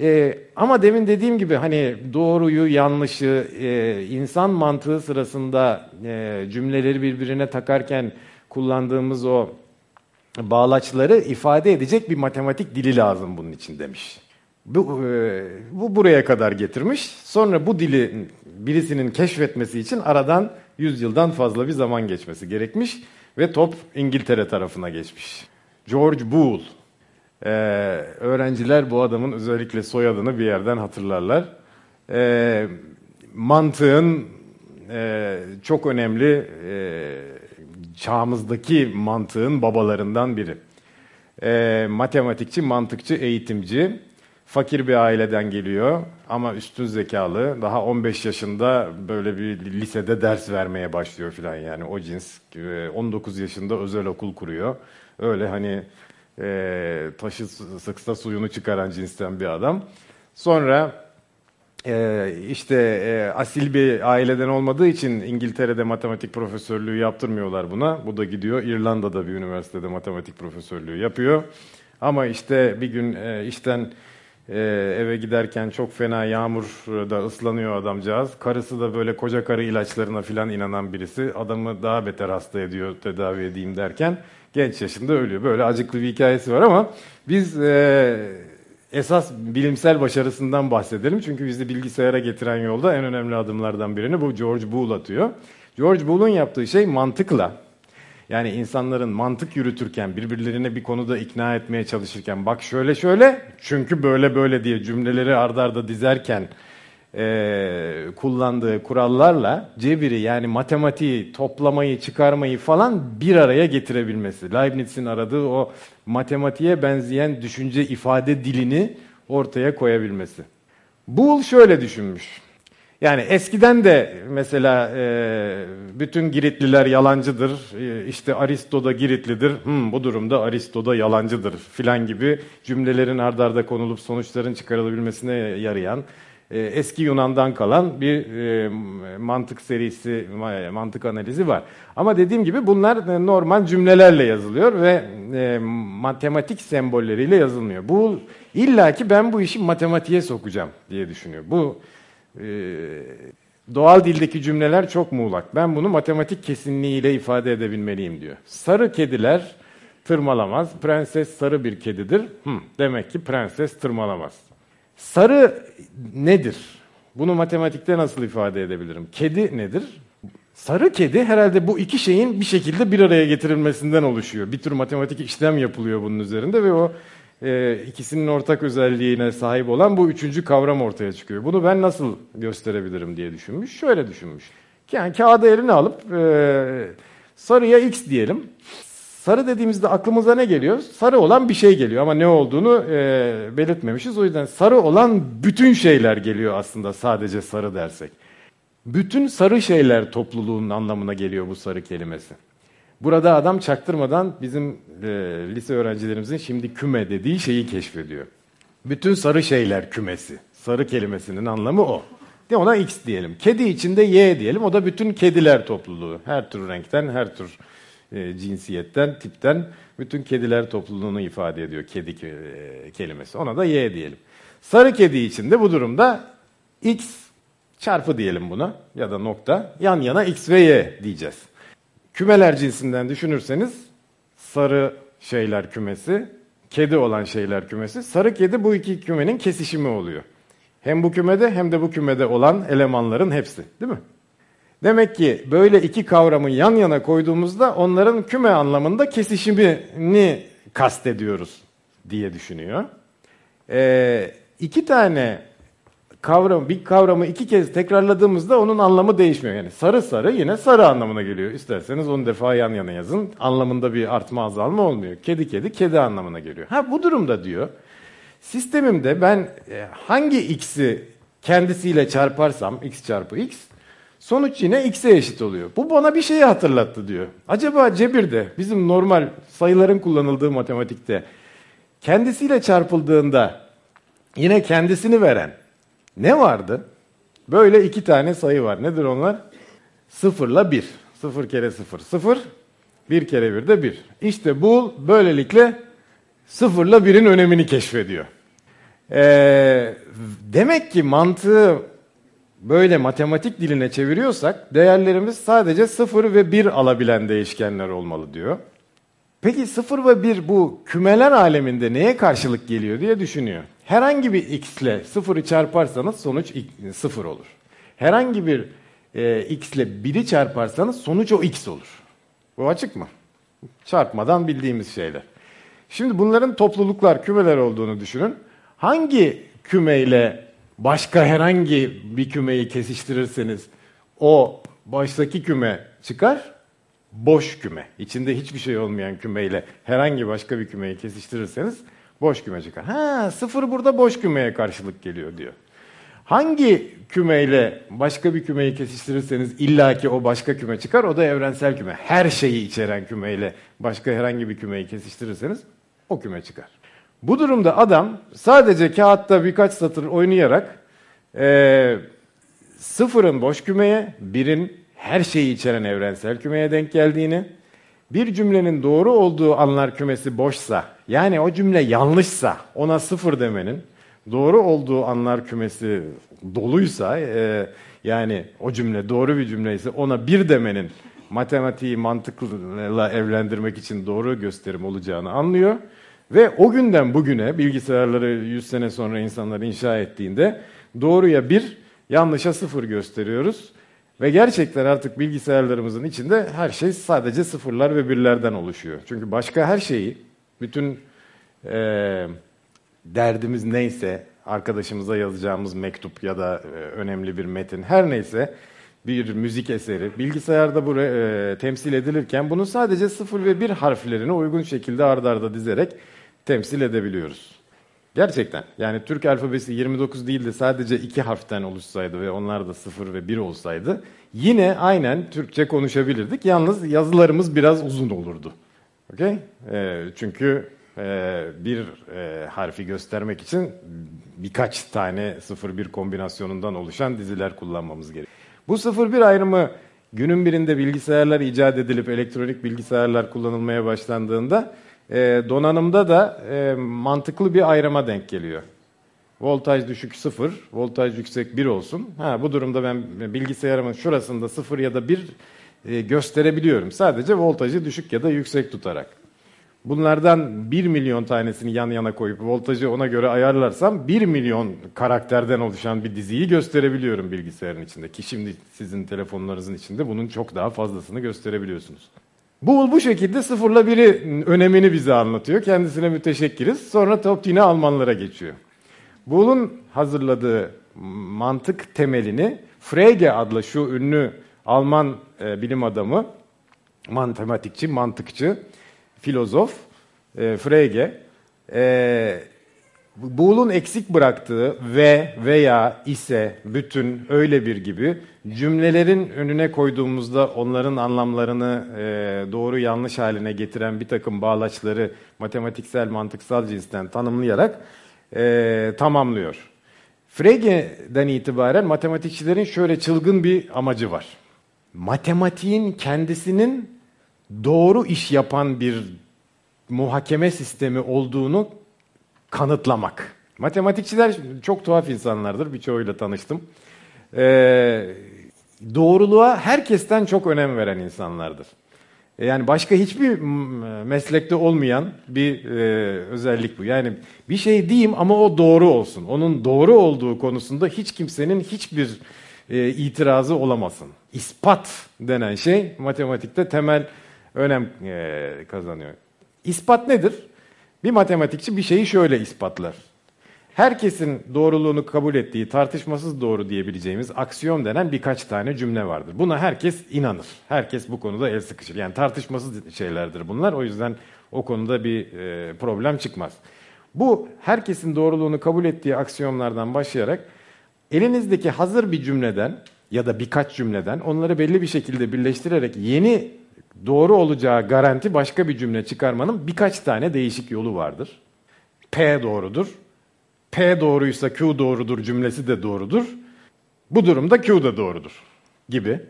e, ama demin dediğim gibi hani doğruyu, yanlışı, e, insan mantığı sırasında e, cümleleri birbirine takarken kullandığımız o bağlaçları ifade edecek bir matematik dili lazım bunun için demiş. Bu, e, bu buraya kadar getirmiş. Sonra bu dili birisinin keşfetmesi için aradan 100 yıldan fazla bir zaman geçmesi gerekmiş ve top İngiltere tarafına geçmiş. George Boole. Ee, öğrenciler bu adamın özellikle soyadını bir yerden hatırlarlar. Ee, mantığın e, çok önemli e, çağımızdaki mantığın babalarından biri. E, matematikçi, mantıkçı, eğitimci fakir bir aileden geliyor ama üstün zekalı. Daha 15 yaşında böyle bir lisede ders vermeye başlıyor filan yani o cins. 19 yaşında özel okul kuruyor. Öyle hani e, taşı sıksa suyunu çıkaran cinsten bir adam. Sonra e, işte e, asil bir aileden olmadığı için İngiltere'de matematik profesörlüğü yaptırmıyorlar buna. Bu da gidiyor İrlanda'da bir üniversitede matematik profesörlüğü yapıyor. Ama işte bir gün e, işten ee, eve giderken çok fena yağmurda ıslanıyor adamcağız. Karısı da böyle koca karı ilaçlarına filan inanan birisi. Adamı daha beter hasta ediyor tedavi edeyim derken genç yaşında ölüyor. Böyle acıklı bir hikayesi var ama biz e, esas bilimsel başarısından bahsedelim. Çünkü bizi bilgisayara getiren yolda en önemli adımlardan birini bu George Boole atıyor. George Boole'un yaptığı şey mantıkla yani insanların mantık yürütürken, birbirlerine bir konuda ikna etmeye çalışırken bak şöyle şöyle çünkü böyle böyle diye cümleleri ardarda arda dizerken e, kullandığı kurallarla cebiri yani matematiği, toplamayı, çıkarmayı falan bir araya getirebilmesi. Leibniz'in aradığı o matematiğe benzeyen düşünce ifade dilini ortaya koyabilmesi. Boole şöyle düşünmüş. Yani eskiden de mesela e, bütün Giritliler yalancıdır, e, işte Aristo da Giritlidir, hmm, bu durumda Aristo da yalancıdır filan gibi cümlelerin ardarda konulup sonuçların çıkarılabilmesine yarayan e, eski Yunan'dan kalan bir e, mantık serisi, mantık analizi var. Ama dediğim gibi bunlar normal cümlelerle yazılıyor ve e, matematik sembolleriyle yazılmıyor. Bu illaki ben bu işi matematiğe sokacağım diye düşünüyor. Bu doğal dildeki cümleler çok muğlak. Ben bunu matematik kesinliğiyle ifade edebilmeliyim diyor. Sarı kediler tırmalamaz. Prenses sarı bir kedidir. Hı, demek ki prenses tırmalamaz. Sarı nedir? Bunu matematikte nasıl ifade edebilirim? Kedi nedir? Sarı kedi herhalde bu iki şeyin bir şekilde bir araya getirilmesinden oluşuyor. Bir tür matematik işlem yapılıyor bunun üzerinde ve o e, ikisinin ortak özelliğine sahip olan bu üçüncü kavram ortaya çıkıyor. Bunu ben nasıl gösterebilirim diye düşünmüş. Şöyle düşünmüş. Yani kağıdı eline alıp e, sarıya x diyelim. Sarı dediğimizde aklımıza ne geliyor? Sarı olan bir şey geliyor ama ne olduğunu e, belirtmemişiz. O yüzden sarı olan bütün şeyler geliyor aslında sadece sarı dersek. Bütün sarı şeyler topluluğunun anlamına geliyor bu sarı kelimesi. Burada adam çaktırmadan bizim e, lise öğrencilerimizin şimdi küme dediği şeyi keşfediyor. Bütün sarı şeyler kümesi. Sarı kelimesinin anlamı o. De ona X diyelim. Kedi içinde Y diyelim. O da bütün kediler topluluğu. Her tür renkten, her tür e, cinsiyetten, tipten bütün kediler topluluğunu ifade ediyor kedi e, kelimesi. Ona da Y diyelim. Sarı kedi içinde bu durumda X çarpı diyelim buna ya da nokta yan yana X ve Y diyeceğiz. Kümeler cinsinden düşünürseniz sarı şeyler kümesi, kedi olan şeyler kümesi. Sarı kedi bu iki kümenin kesişimi oluyor. Hem bu kümede hem de bu kümede olan elemanların hepsi, değil mi? Demek ki böyle iki kavramı yan yana koyduğumuzda onların küme anlamında kesişimini kastediyoruz diye düşünüyor. Ee, iki tane kavram, bir kavramı iki kez tekrarladığımızda onun anlamı değişmiyor. Yani sarı sarı yine sarı anlamına geliyor. İsterseniz on defa yan yana yazın. Anlamında bir artma azalma olmuyor. Kedi kedi kedi anlamına geliyor. Ha bu durumda diyor. Sistemimde ben e, hangi x'i kendisiyle çarparsam x çarpı x sonuç yine x'e eşit oluyor. Bu bana bir şeyi hatırlattı diyor. Acaba cebirde bizim normal sayıların kullanıldığı matematikte kendisiyle çarpıldığında yine kendisini veren ne vardı? Böyle iki tane sayı var. Nedir onlar? Sıfırla bir. Sıfır kere sıfır. Sıfır. Bir kere bir de bir. İşte bu böylelikle sıfırla birin önemini keşfediyor. Ee, demek ki mantığı böyle matematik diline çeviriyorsak değerlerimiz sadece sıfır ve bir alabilen değişkenler olmalı diyor. Peki sıfır ve bir bu kümeler aleminde neye karşılık geliyor diye düşünüyor. Herhangi bir x ile sıfırı çarparsanız sonuç sıfır olur. Herhangi bir e, x ile biri çarparsanız sonuç o x olur. Bu açık mı? Çarpmadan bildiğimiz şeyler. Şimdi bunların topluluklar, kümeler olduğunu düşünün. Hangi kümeyle başka herhangi bir kümeyi kesiştirirseniz o baştaki küme çıkar? Boş küme. İçinde hiçbir şey olmayan kümeyle herhangi başka bir kümeyi kesiştirirseniz boş küme çıkar. Ha, sıfır burada boş kümeye karşılık geliyor diyor. Hangi kümeyle başka bir kümeyi kesiştirirseniz illaki o başka küme çıkar. O da evrensel küme. Her şeyi içeren kümeyle başka herhangi bir kümeyi kesiştirirseniz o küme çıkar. Bu durumda adam sadece kağıtta birkaç satır oynayarak e, sıfırın boş kümeye, birin her şeyi içeren evrensel kümeye denk geldiğini, bir cümlenin doğru olduğu anlar kümesi boşsa, yani o cümle yanlışsa ona sıfır demenin, doğru olduğu anlar kümesi doluysa, e, yani o cümle doğru bir cümleyse ona bir demenin matematiği mantıkla evlendirmek için doğru gösterim olacağını anlıyor. Ve o günden bugüne bilgisayarları 100 sene sonra insanlar inşa ettiğinde doğruya bir, yanlışa sıfır gösteriyoruz. Ve gerçekten artık bilgisayarlarımızın içinde her şey sadece sıfırlar ve birlerden oluşuyor. Çünkü başka her şeyi, bütün e, derdimiz neyse, arkadaşımıza yazacağımız mektup ya da e, önemli bir metin, her neyse bir müzik eseri bilgisayarda bu e, temsil edilirken bunu sadece sıfır ve bir harflerini uygun şekilde ardarda arda dizerek temsil edebiliyoruz. Gerçekten. Yani Türk alfabesi 29 değil de sadece iki harften oluşsaydı ve onlar da 0 ve 1 olsaydı yine aynen Türkçe konuşabilirdik. Yalnız yazılarımız biraz uzun olurdu. Okay? E, çünkü e, bir e, harfi göstermek için birkaç tane 0-1 kombinasyonundan oluşan diziler kullanmamız gerekiyor. Bu 0-1 ayrımı günün birinde bilgisayarlar icat edilip elektronik bilgisayarlar kullanılmaya başlandığında e, donanımda da e, mantıklı bir ayrıma denk geliyor. Voltaj düşük 0, voltaj yüksek 1 olsun. Ha, bu durumda ben bilgisayarımın şurasında 0 ya da 1 e, gösterebiliyorum. Sadece voltajı düşük ya da yüksek tutarak. Bunlardan 1 milyon tanesini yan yana koyup voltajı ona göre ayarlarsam 1 milyon karakterden oluşan bir diziyi gösterebiliyorum bilgisayarın içinde. Ki şimdi sizin telefonlarınızın içinde bunun çok daha fazlasını gösterebiliyorsunuz. Bu bu şekilde sıfırla biri önemini bize anlatıyor. Kendisine müteşekkiriz. Sonra top Almanlara geçiyor. Bool'un hazırladığı mantık temelini Frege adlı şu ünlü Alman e, bilim adamı, matematikçi, mantıkçı, filozof e, Frege e, Bool'un eksik bıraktığı ve veya ise bütün öyle bir gibi cümlelerin önüne koyduğumuzda onların anlamlarını e, doğru yanlış haline getiren bir takım bağlaçları matematiksel mantıksal cinsten tanımlayarak e, tamamlıyor. Frege'den itibaren matematikçilerin şöyle çılgın bir amacı var. Matematiğin kendisinin doğru iş yapan bir muhakeme sistemi olduğunu kanıtlamak. Matematikçiler çok tuhaf insanlardır. Birçoğuyla tanıştım. Ee, doğruluğa herkesten çok önem veren insanlardır. Yani başka hiçbir meslekte olmayan bir e, özellik bu. Yani bir şey diyeyim ama o doğru olsun. Onun doğru olduğu konusunda hiç kimsenin hiçbir e, itirazı olamasın. İspat denen şey matematikte temel önem e, kazanıyor. İspat nedir? Bir matematikçi bir şeyi şöyle ispatlar. herkesin doğruluğunu kabul ettiği tartışmasız doğru diyebileceğimiz aksiyom denen birkaç tane cümle vardır. Buna herkes inanır. Herkes bu konuda el sıkışır. Yani tartışmasız şeylerdir bunlar. O yüzden o konuda bir e, problem çıkmaz. Bu herkesin doğruluğunu kabul ettiği aksiyomlardan başlayarak elinizdeki hazır bir cümleden ya da birkaç cümleden onları belli bir şekilde birleştirerek yeni doğru olacağı garanti başka bir cümle çıkarmanın birkaç tane değişik yolu vardır. P doğrudur. P doğruysa Q doğrudur cümlesi de doğrudur. Bu durumda Q da doğrudur gibi.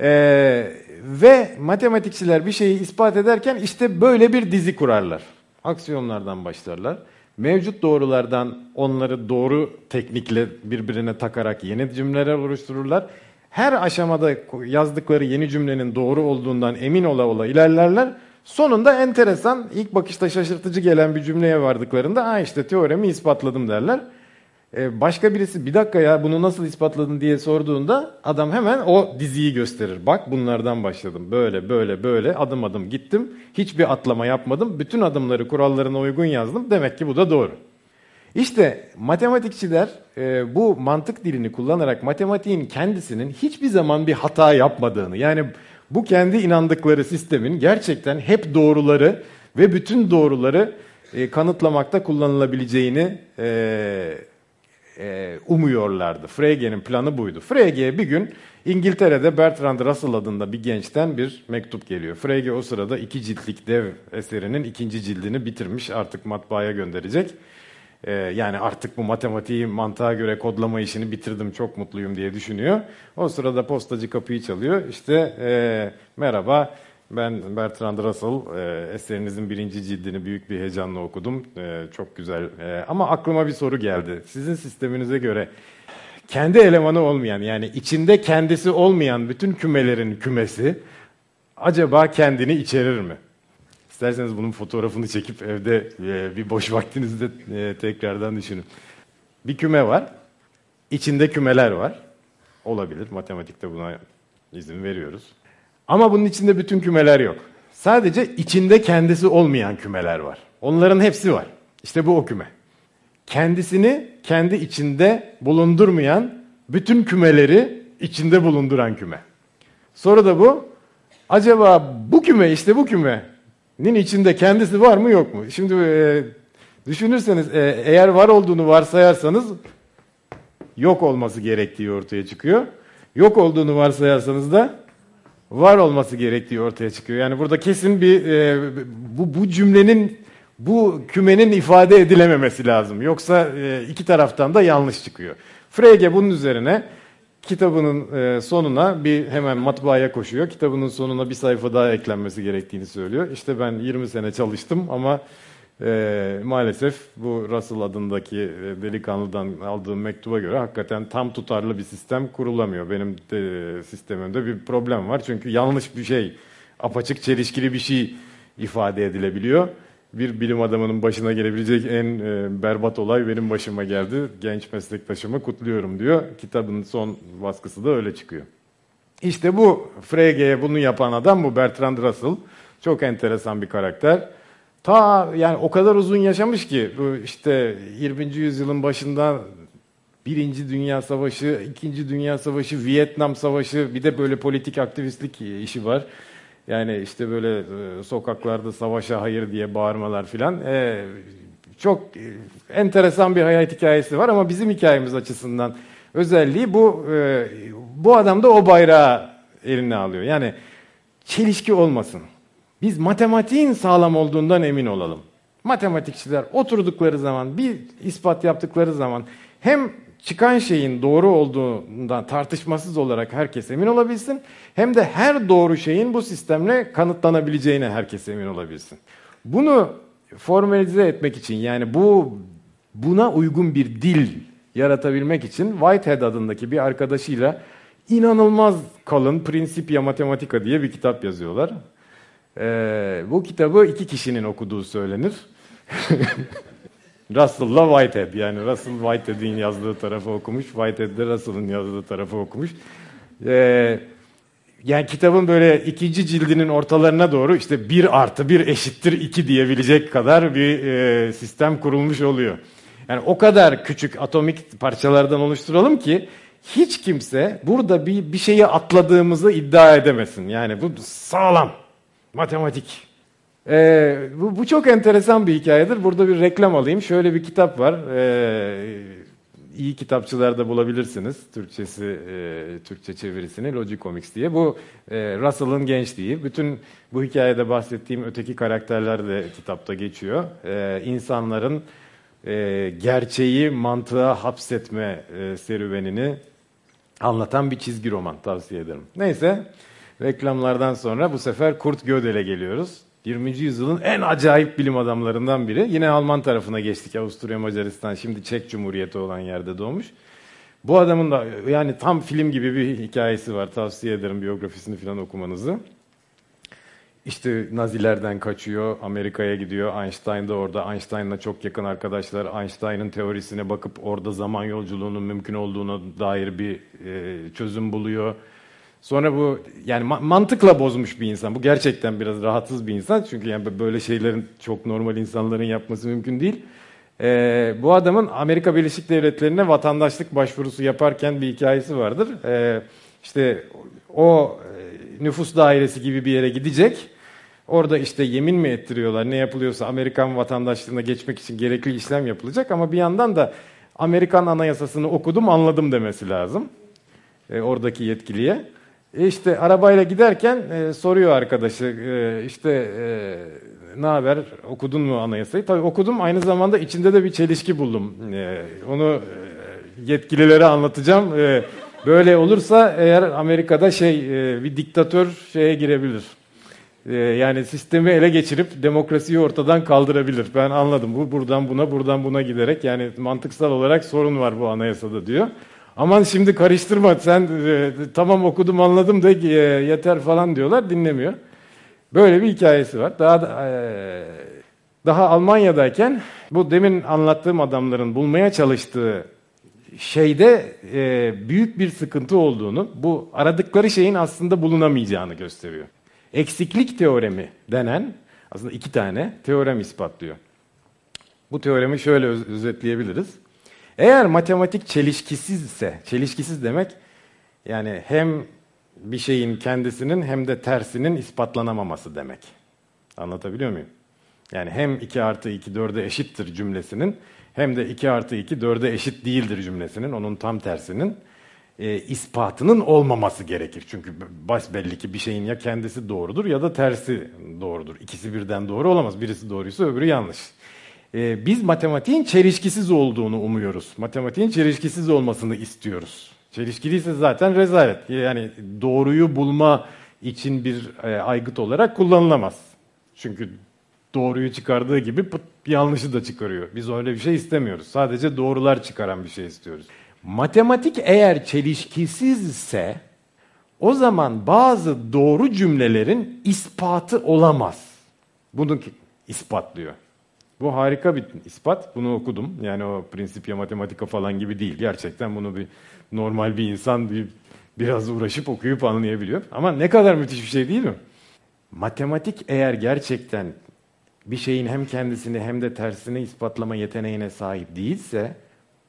Ee, ve matematikçiler bir şeyi ispat ederken işte böyle bir dizi kurarlar. Aksiyonlardan başlarlar. Mevcut doğrulardan onları doğru teknikle birbirine takarak yeni cümleler oluştururlar. Her aşamada yazdıkları yeni cümlenin doğru olduğundan emin ola ola ilerlerler. Sonunda enteresan, ilk bakışta şaşırtıcı gelen bir cümleye vardıklarında ha işte teoremi ispatladım derler. Ee, başka birisi bir dakika ya bunu nasıl ispatladın diye sorduğunda adam hemen o diziyi gösterir. Bak bunlardan başladım. Böyle böyle böyle adım adım gittim. Hiçbir atlama yapmadım. Bütün adımları kurallarına uygun yazdım. Demek ki bu da doğru. İşte matematikçiler e, bu mantık dilini kullanarak matematiğin kendisinin hiçbir zaman bir hata yapmadığını yani bu kendi inandıkları sistemin gerçekten hep doğruları ve bütün doğruları e, kanıtlamakta kullanılabileceğini e, e, umuyorlardı. Frege'nin planı buydu. Frege bir gün İngiltere'de Bertrand Russell adında bir gençten bir mektup geliyor. Frege o sırada iki ciltlik dev eserinin ikinci cildini bitirmiş artık matbaaya gönderecek. Ee, yani artık bu matematiği mantığa göre kodlama işini bitirdim çok mutluyum diye düşünüyor. O sırada postacı kapıyı çalıyor. İşte e, merhaba ben Bertrand Russell, e, eserinizin birinci cildini büyük bir heyecanla okudum. E, çok güzel. E, ama aklıma bir soru geldi. Sizin sisteminize göre kendi elemanı olmayan, yani içinde kendisi olmayan bütün kümelerin kümesi acaba kendini içerir mi? İsterseniz bunun fotoğrafını çekip evde e, bir boş vaktinizde e, tekrardan düşünün. Bir küme var. İçinde kümeler var. Olabilir. Matematikte buna izin veriyoruz. Ama bunun içinde bütün kümeler yok. Sadece içinde kendisi olmayan kümeler var. Onların hepsi var. İşte bu o küme. Kendisini kendi içinde bulundurmayan bütün kümeleri içinde bulunduran küme. Soru da bu. Acaba bu küme işte bu kümenin içinde kendisi var mı yok mu? Şimdi e, düşünürseniz e, eğer var olduğunu varsayarsanız yok olması gerektiği ortaya çıkıyor. Yok olduğunu varsayarsanız da var olması gerektiği ortaya çıkıyor. Yani burada kesin bir e, bu, bu cümlenin bu kümenin ifade edilememesi lazım. Yoksa e, iki taraftan da yanlış çıkıyor. Frege bunun üzerine kitabının e, sonuna bir hemen matbaaya koşuyor. Kitabının sonuna bir sayfa daha eklenmesi gerektiğini söylüyor. İşte ben 20 sene çalıştım ama e, maalesef bu Russell adındaki e, delikanlıdan aldığım mektuba göre hakikaten tam tutarlı bir sistem kurulamıyor. Benim de, sistemimde bir problem var. Çünkü yanlış bir şey, apaçık çelişkili bir şey ifade edilebiliyor. Bir bilim adamının başına gelebilecek en e, berbat olay benim başıma geldi. Genç meslektaşımı kutluyorum diyor. Kitabın son baskısı da öyle çıkıyor. İşte bu Frege'ye bunu yapan adam bu Bertrand Russell. Çok enteresan bir karakter. Ta yani o kadar uzun yaşamış ki bu işte 20. yüzyılın başında Birinci Dünya Savaşı, İkinci Dünya Savaşı, Vietnam Savaşı bir de böyle politik aktivistlik işi var. Yani işte böyle e, sokaklarda savaşa hayır diye bağırmalar filan. Ee, çok enteresan bir hayat hikayesi var ama bizim hikayemiz açısından özelliği bu. E, bu adam da o bayrağı eline alıyor. Yani çelişki olmasın. Biz matematiğin sağlam olduğundan emin olalım. Matematikçiler oturdukları zaman, bir ispat yaptıkları zaman hem çıkan şeyin doğru olduğundan tartışmasız olarak herkes emin olabilsin, hem de her doğru şeyin bu sistemle kanıtlanabileceğine herkes emin olabilsin. Bunu formalize etmek için yani bu buna uygun bir dil yaratabilmek için Whitehead adındaki bir arkadaşıyla inanılmaz kalın Principia Mathematica diye bir kitap yazıyorlar. Ee, bu kitabı iki kişinin okuduğu söylenir. <laughs> Russell'la Whitehead. Yani Russell Whitehead'in yazdığı tarafı okumuş, Whitehead de Russell'ın yazdığı tarafı okumuş. Ee, yani kitabın böyle ikinci cildinin ortalarına doğru işte bir artı bir eşittir iki diyebilecek kadar bir e, sistem kurulmuş oluyor. Yani o kadar küçük atomik parçalardan oluşturalım ki hiç kimse burada bir, bir şeyi atladığımızı iddia edemesin. Yani bu sağlam. Matematik. Ee, bu, bu çok enteresan bir hikayedir. Burada bir reklam alayım. Şöyle bir kitap var. Ee, iyi kitapçılarda bulabilirsiniz. Türkçesi, e, Türkçe çevirisini Logic Comics diye. Bu e, Russell'ın gençliği. Bütün bu hikayede bahsettiğim öteki karakterler de kitapta geçiyor. E, insanların e, gerçeği mantığa hapsetme e, serüvenini anlatan bir çizgi roman tavsiye ederim. Neyse reklamlardan sonra bu sefer Kurt Gödel'e geliyoruz. 20. yüzyılın en acayip bilim adamlarından biri. Yine Alman tarafına geçtik. Avusturya, Macaristan, şimdi Çek Cumhuriyeti olan yerde doğmuş. Bu adamın da yani tam film gibi bir hikayesi var. Tavsiye ederim biyografisini falan okumanızı. İşte Nazilerden kaçıyor, Amerika'ya gidiyor. Einstein de orada. Einstein'la çok yakın arkadaşlar. Einstein'ın teorisine bakıp orada zaman yolculuğunun mümkün olduğuna dair bir e, çözüm buluyor. Sonra bu yani mantıkla bozmuş bir insan. Bu gerçekten biraz rahatsız bir insan. Çünkü yani böyle şeylerin çok normal insanların yapması mümkün değil. Ee, bu adamın Amerika Birleşik Devletleri'ne vatandaşlık başvurusu yaparken bir hikayesi vardır. Ee, işte o e, nüfus dairesi gibi bir yere gidecek. Orada işte yemin mi ettiriyorlar ne yapılıyorsa Amerikan vatandaşlığına geçmek için gerekli işlem yapılacak. Ama bir yandan da Amerikan anayasasını okudum anladım demesi lazım. E, oradaki yetkiliye. E işte arabayla giderken e, soruyor arkadaşı e, işte e, ne haber okudun mu anayasayı? Tabii okudum aynı zamanda içinde de bir çelişki buldum. E, onu e, yetkililere anlatacağım. E, böyle olursa eğer Amerika'da şey e, bir diktatör şeye girebilir. E, yani sistemi ele geçirip demokrasiyi ortadan kaldırabilir. Ben anladım bu buradan buna buradan buna giderek yani mantıksal olarak sorun var bu anayasada diyor. Aman şimdi karıştırma sen e, tamam okudum anladım da e, yeter falan diyorlar dinlemiyor. Böyle bir hikayesi var. Daha da, e, daha Almanya'dayken bu demin anlattığım adamların bulmaya çalıştığı şeyde e, büyük bir sıkıntı olduğunu, bu aradıkları şeyin aslında bulunamayacağını gösteriyor. Eksiklik teoremi denen aslında iki tane teorem ispatlıyor. Bu teoremi şöyle öz özetleyebiliriz. Eğer matematik çelişkisizse, çelişkisiz demek yani hem bir şeyin kendisinin hem de tersinin ispatlanamaması demek. Anlatabiliyor muyum? Yani hem 2 artı 2 4'e eşittir cümlesinin hem de 2 artı 2 4'e eşit değildir cümlesinin, onun tam tersinin e, ispatının olmaması gerekir. Çünkü belli ki bir şeyin ya kendisi doğrudur ya da tersi doğrudur. İkisi birden doğru olamaz. Birisi doğruysa öbürü yanlış e, biz matematiğin çelişkisiz olduğunu umuyoruz. Matematiğin çelişkisiz olmasını istiyoruz. Çelişkiliyse zaten rezalet. Yani doğruyu bulma için bir e, aygıt olarak kullanılamaz. Çünkü doğruyu çıkardığı gibi pıt, yanlışı da çıkarıyor. Biz öyle bir şey istemiyoruz. Sadece doğrular çıkaran bir şey istiyoruz. Matematik eğer çelişkisizse o zaman bazı doğru cümlelerin ispatı olamaz. Bunu ispatlıyor. Bu harika bir ispat. Bunu okudum. Yani o Principia Mathematica falan gibi değil. Gerçekten bunu bir normal bir insan bir biraz uğraşıp okuyup anlayabiliyor. Ama ne kadar müthiş bir şey değil mi? Matematik eğer gerçekten bir şeyin hem kendisini hem de tersini ispatlama yeteneğine sahip değilse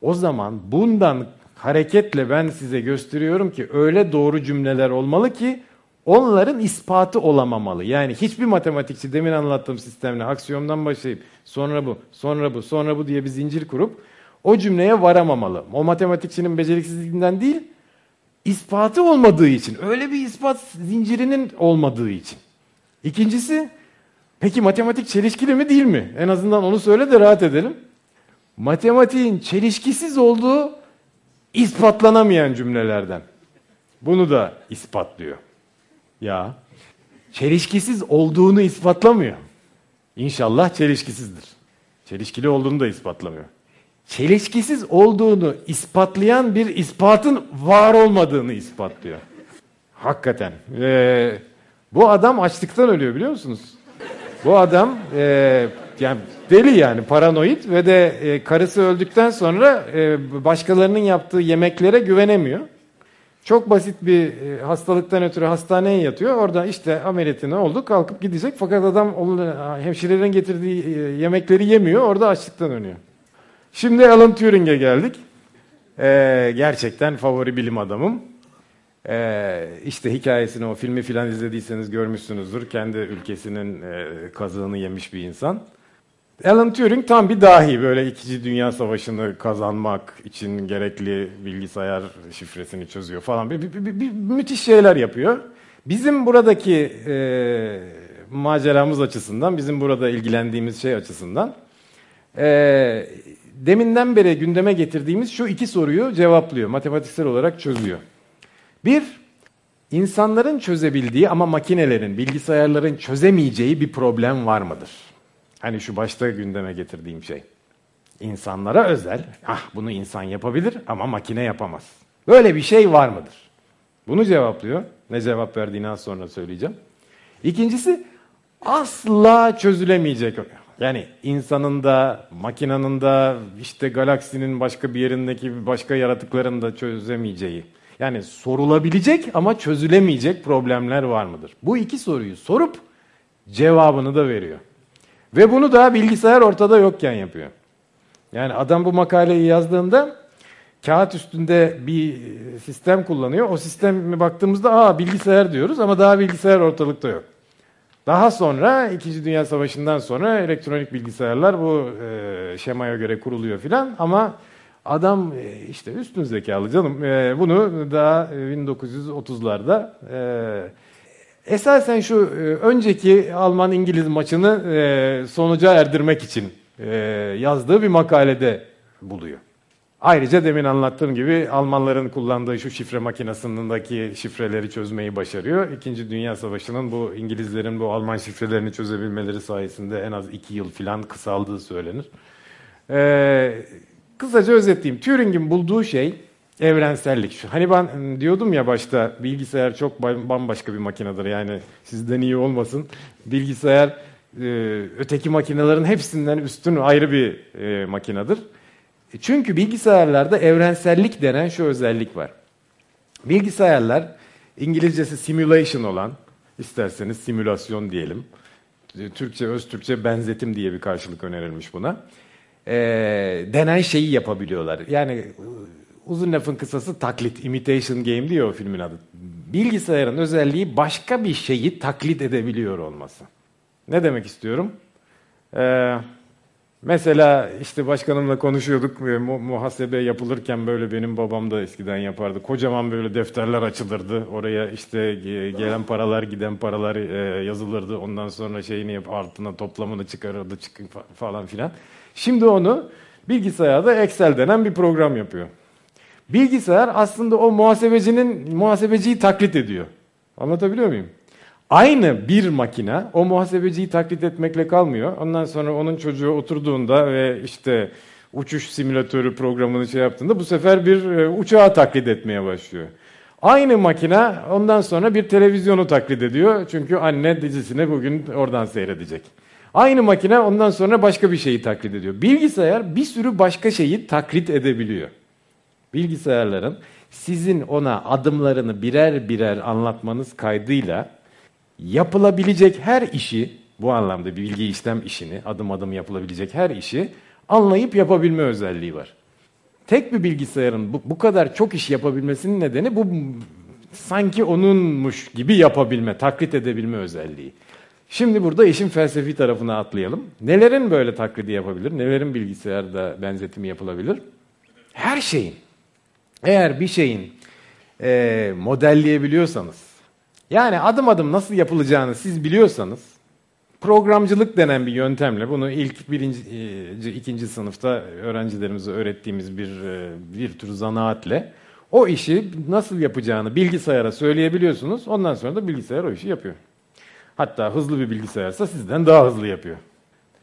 o zaman bundan hareketle ben size gösteriyorum ki öyle doğru cümleler olmalı ki onların ispatı olamamalı. Yani hiçbir matematikçi demin anlattığım sistemle aksiyondan başlayıp sonra bu, sonra bu, sonra bu diye bir zincir kurup o cümleye varamamalı. O matematikçinin beceriksizliğinden değil, ispatı olmadığı için. Öyle bir ispat zincirinin olmadığı için. İkincisi, peki matematik çelişkili mi değil mi? En azından onu söyle de rahat edelim. Matematiğin çelişkisiz olduğu ispatlanamayan cümlelerden. Bunu da ispatlıyor. Ya çelişkisiz olduğunu ispatlamıyor. İnşallah çelişkisizdir. Çelişkili olduğunu da ispatlamıyor. Çelişkisiz olduğunu ispatlayan bir ispatın var olmadığını ispatlıyor. Hakikaten. Ee, bu adam açlıktan ölüyor biliyor musunuz? Bu adam e, yani deli yani paranoid ve de e, karısı öldükten sonra e, başkalarının yaptığı yemeklere güvenemiyor. Çok basit bir e, hastalıktan ötürü hastaneye yatıyor. Orada işte ameliyatı oldu kalkıp gidecek. Fakat adam hemşirelerin getirdiği e, yemekleri yemiyor. Orada açlıktan ölüyor. Şimdi Alan Turing'e geldik. Ee, gerçekten favori bilim adamım. Ee, işte hikayesini, o filmi filan izlediyseniz görmüşsünüzdür. Kendi ülkesinin e, kazığını yemiş bir insan. Alan Turing tam bir dahi. Böyle İkinci Dünya Savaşı'nı kazanmak için gerekli bilgisayar şifresini çözüyor falan. Bir, bir, bir, bir müthiş şeyler yapıyor. Bizim buradaki e, maceramız açısından, bizim burada ilgilendiğimiz şey açısından e, deminden beri gündeme getirdiğimiz şu iki soruyu cevaplıyor. Matematiksel olarak çözüyor. Bir, insanların çözebildiği ama makinelerin, bilgisayarların çözemeyeceği bir problem var mıdır? Hani şu başta gündeme getirdiğim şey. İnsanlara özel, ah bunu insan yapabilir ama makine yapamaz. Böyle bir şey var mıdır? Bunu cevaplıyor. Ne cevap verdiğini az sonra söyleyeceğim. İkincisi asla çözülemeyecek. Yani insanın da, makinenin de, işte galaksinin başka bir yerindeki başka yaratıkların da çözemeyeceği. Yani sorulabilecek ama çözülemeyecek problemler var mıdır? Bu iki soruyu sorup cevabını da veriyor. Ve bunu da bilgisayar ortada yokken yapıyor. Yani adam bu makaleyi yazdığında kağıt üstünde bir sistem kullanıyor. O sisteme baktığımızda aa bilgisayar diyoruz ama daha bilgisayar ortalıkta yok. Daha sonra İkinci Dünya Savaşı'ndan sonra elektronik bilgisayarlar bu e, şemaya göre kuruluyor filan ama adam e, işte üstün zekalı canım e, bunu daha 1930'larda e, esasen şu e, önceki Alman-İngiliz maçını e, sonuca erdirmek için e, yazdığı bir makalede buluyor. Ayrıca demin anlattığım gibi Almanların kullandığı şu şifre makinesindeki şifreleri çözmeyi başarıyor. İkinci Dünya Savaşı'nın bu İngilizlerin bu Alman şifrelerini çözebilmeleri sayesinde en az iki yıl falan kısaldığı söylenir. Ee, kısaca özetleyeyim. Turing'in bulduğu şey evrensellik. Hani ben diyordum ya başta bilgisayar çok bambaşka bir makinedir. Yani sizden iyi olmasın. Bilgisayar e, öteki makinelerin hepsinden üstün ayrı bir e, makinedir. E, çünkü bilgisayarlarda evrensellik denen şu özellik var. Bilgisayarlar İngilizcesi simulation olan, isterseniz simülasyon diyelim. Türkçe, öz Türkçe benzetim diye bir karşılık önerilmiş buna. E, denen şeyi yapabiliyorlar. Yani uzun lafın kısası taklit, imitation game diyor o filmin adı. Bilgisayarın özelliği başka bir şeyi taklit edebiliyor olması. Ne demek istiyorum? Eee Mesela işte başkanımla konuşuyorduk ve muhasebe yapılırken böyle benim babam da eskiden yapardı. Kocaman böyle defterler açılırdı. Oraya işte gelen paralar giden paralar e, yazılırdı. Ondan sonra şeyini yap altına toplamını çıkarırdı çıkın falan filan. Şimdi onu bilgisayarda Excel denen bir program yapıyor. Bilgisayar aslında o muhasebecinin muhasebeciyi taklit ediyor. Anlatabiliyor muyum? Aynı bir makine o muhasebeciyi taklit etmekle kalmıyor. Ondan sonra onun çocuğu oturduğunda ve işte uçuş simülatörü programını şey yaptığında bu sefer bir e, uçağı taklit etmeye başlıyor. Aynı makine ondan sonra bir televizyonu taklit ediyor. Çünkü anne dizisini bugün oradan seyredecek. Aynı makine ondan sonra başka bir şeyi taklit ediyor. Bilgisayar bir sürü başka şeyi taklit edebiliyor. Bilgisayarların sizin ona adımlarını birer birer anlatmanız kaydıyla yapılabilecek her işi, bu anlamda bir bilgi işlem işini, adım adım yapılabilecek her işi anlayıp yapabilme özelliği var. Tek bir bilgisayarın bu, bu kadar çok iş yapabilmesinin nedeni bu sanki onunmuş gibi yapabilme, taklit edebilme özelliği. Şimdi burada işin felsefi tarafına atlayalım. Nelerin böyle taklidi yapabilir? Nelerin bilgisayarda benzetimi yapılabilir? Her şeyin. Eğer bir şeyin e, modelleyebiliyorsanız, yani adım adım nasıl yapılacağını siz biliyorsanız, programcılık denen bir yöntemle bunu ilk birinci, e, ikinci sınıfta öğrencilerimize öğrettiğimiz bir e, bir tür zanaatle o işi nasıl yapacağını bilgisayara söyleyebiliyorsunuz. Ondan sonra da bilgisayar o işi yapıyor. Hatta hızlı bir bilgisayarsa sizden daha hızlı yapıyor.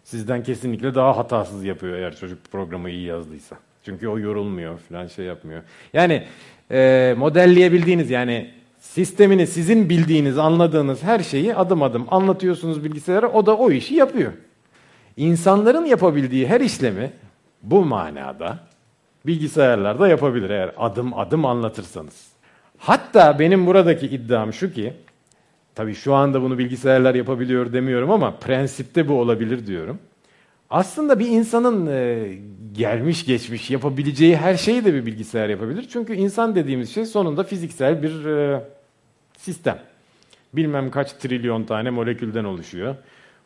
Sizden kesinlikle daha hatasız yapıyor eğer çocuk programı iyi yazdıysa. Çünkü o yorulmuyor falan şey yapmıyor. Yani e, modelleyebildiğiniz yani sistemini sizin bildiğiniz, anladığınız her şeyi adım adım anlatıyorsunuz bilgisayara, o da o işi yapıyor. İnsanların yapabildiği her işlemi bu manada bilgisayarlarda yapabilir eğer adım adım anlatırsanız. Hatta benim buradaki iddiam şu ki, tabii şu anda bunu bilgisayarlar yapabiliyor demiyorum ama prensipte bu olabilir diyorum. Aslında bir insanın e, gelmiş geçmiş yapabileceği her şeyi de bir bilgisayar yapabilir. Çünkü insan dediğimiz şey sonunda fiziksel bir e, sistem. Bilmem kaç trilyon tane molekülden oluşuyor.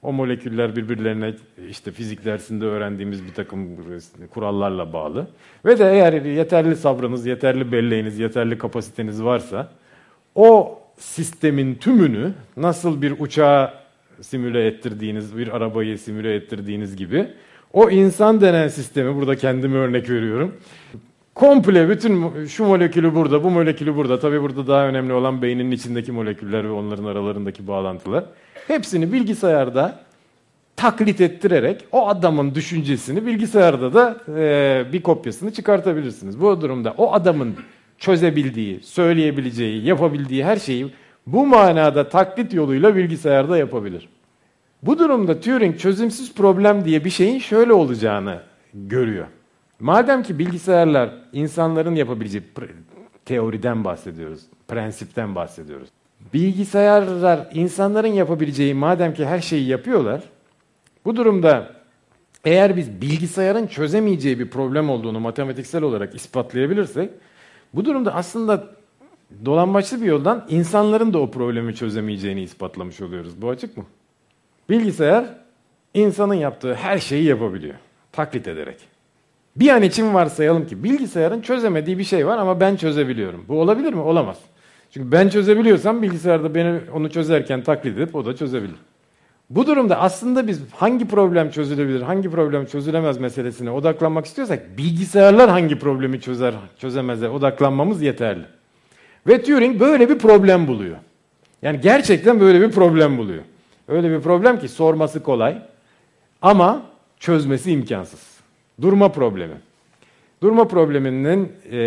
O moleküller birbirlerine işte fizik dersinde öğrendiğimiz bir takım kurallarla bağlı. Ve de eğer yeterli sabrınız, yeterli belleğiniz, yeterli kapasiteniz varsa o sistemin tümünü nasıl bir uçağı simüle ettirdiğiniz, bir arabayı simüle ettirdiğiniz gibi o insan denen sistemi, burada kendimi örnek veriyorum. Komple bütün şu molekülü burada, bu molekülü burada. Tabii burada daha önemli olan beynin içindeki moleküller ve onların aralarındaki bağlantılar. Hepsini bilgisayarda taklit ettirerek o adamın düşüncesini bilgisayarda da e, bir kopyasını çıkartabilirsiniz. Bu durumda o adamın çözebildiği, söyleyebileceği, yapabildiği her şeyi bu manada taklit yoluyla bilgisayarda yapabilir. Bu durumda Turing çözümsüz problem diye bir şeyin şöyle olacağını görüyor. Madem ki bilgisayarlar insanların yapabileceği teoriden bahsediyoruz, prensipten bahsediyoruz. Bilgisayarlar insanların yapabileceği madem ki her şeyi yapıyorlar, bu durumda eğer biz bilgisayarın çözemeyeceği bir problem olduğunu matematiksel olarak ispatlayabilirsek, bu durumda aslında dolambaçlı bir yoldan insanların da o problemi çözemeyeceğini ispatlamış oluyoruz. Bu açık mı? Bilgisayar insanın yaptığı her şeyi yapabiliyor. Taklit ederek. Bir an için varsayalım ki bilgisayarın çözemediği bir şey var ama ben çözebiliyorum. Bu olabilir mi? Olamaz. Çünkü ben çözebiliyorsam bilgisayarda beni onu çözerken taklit edip o da çözebilir. Bu durumda aslında biz hangi problem çözülebilir, hangi problem çözülemez meselesine odaklanmak istiyorsak bilgisayarlar hangi problemi çözer, çözemezler odaklanmamız yeterli. Ve Turing böyle bir problem buluyor. Yani gerçekten böyle bir problem buluyor. Öyle bir problem ki sorması kolay ama çözmesi imkansız. Durma problemi. Durma probleminin e,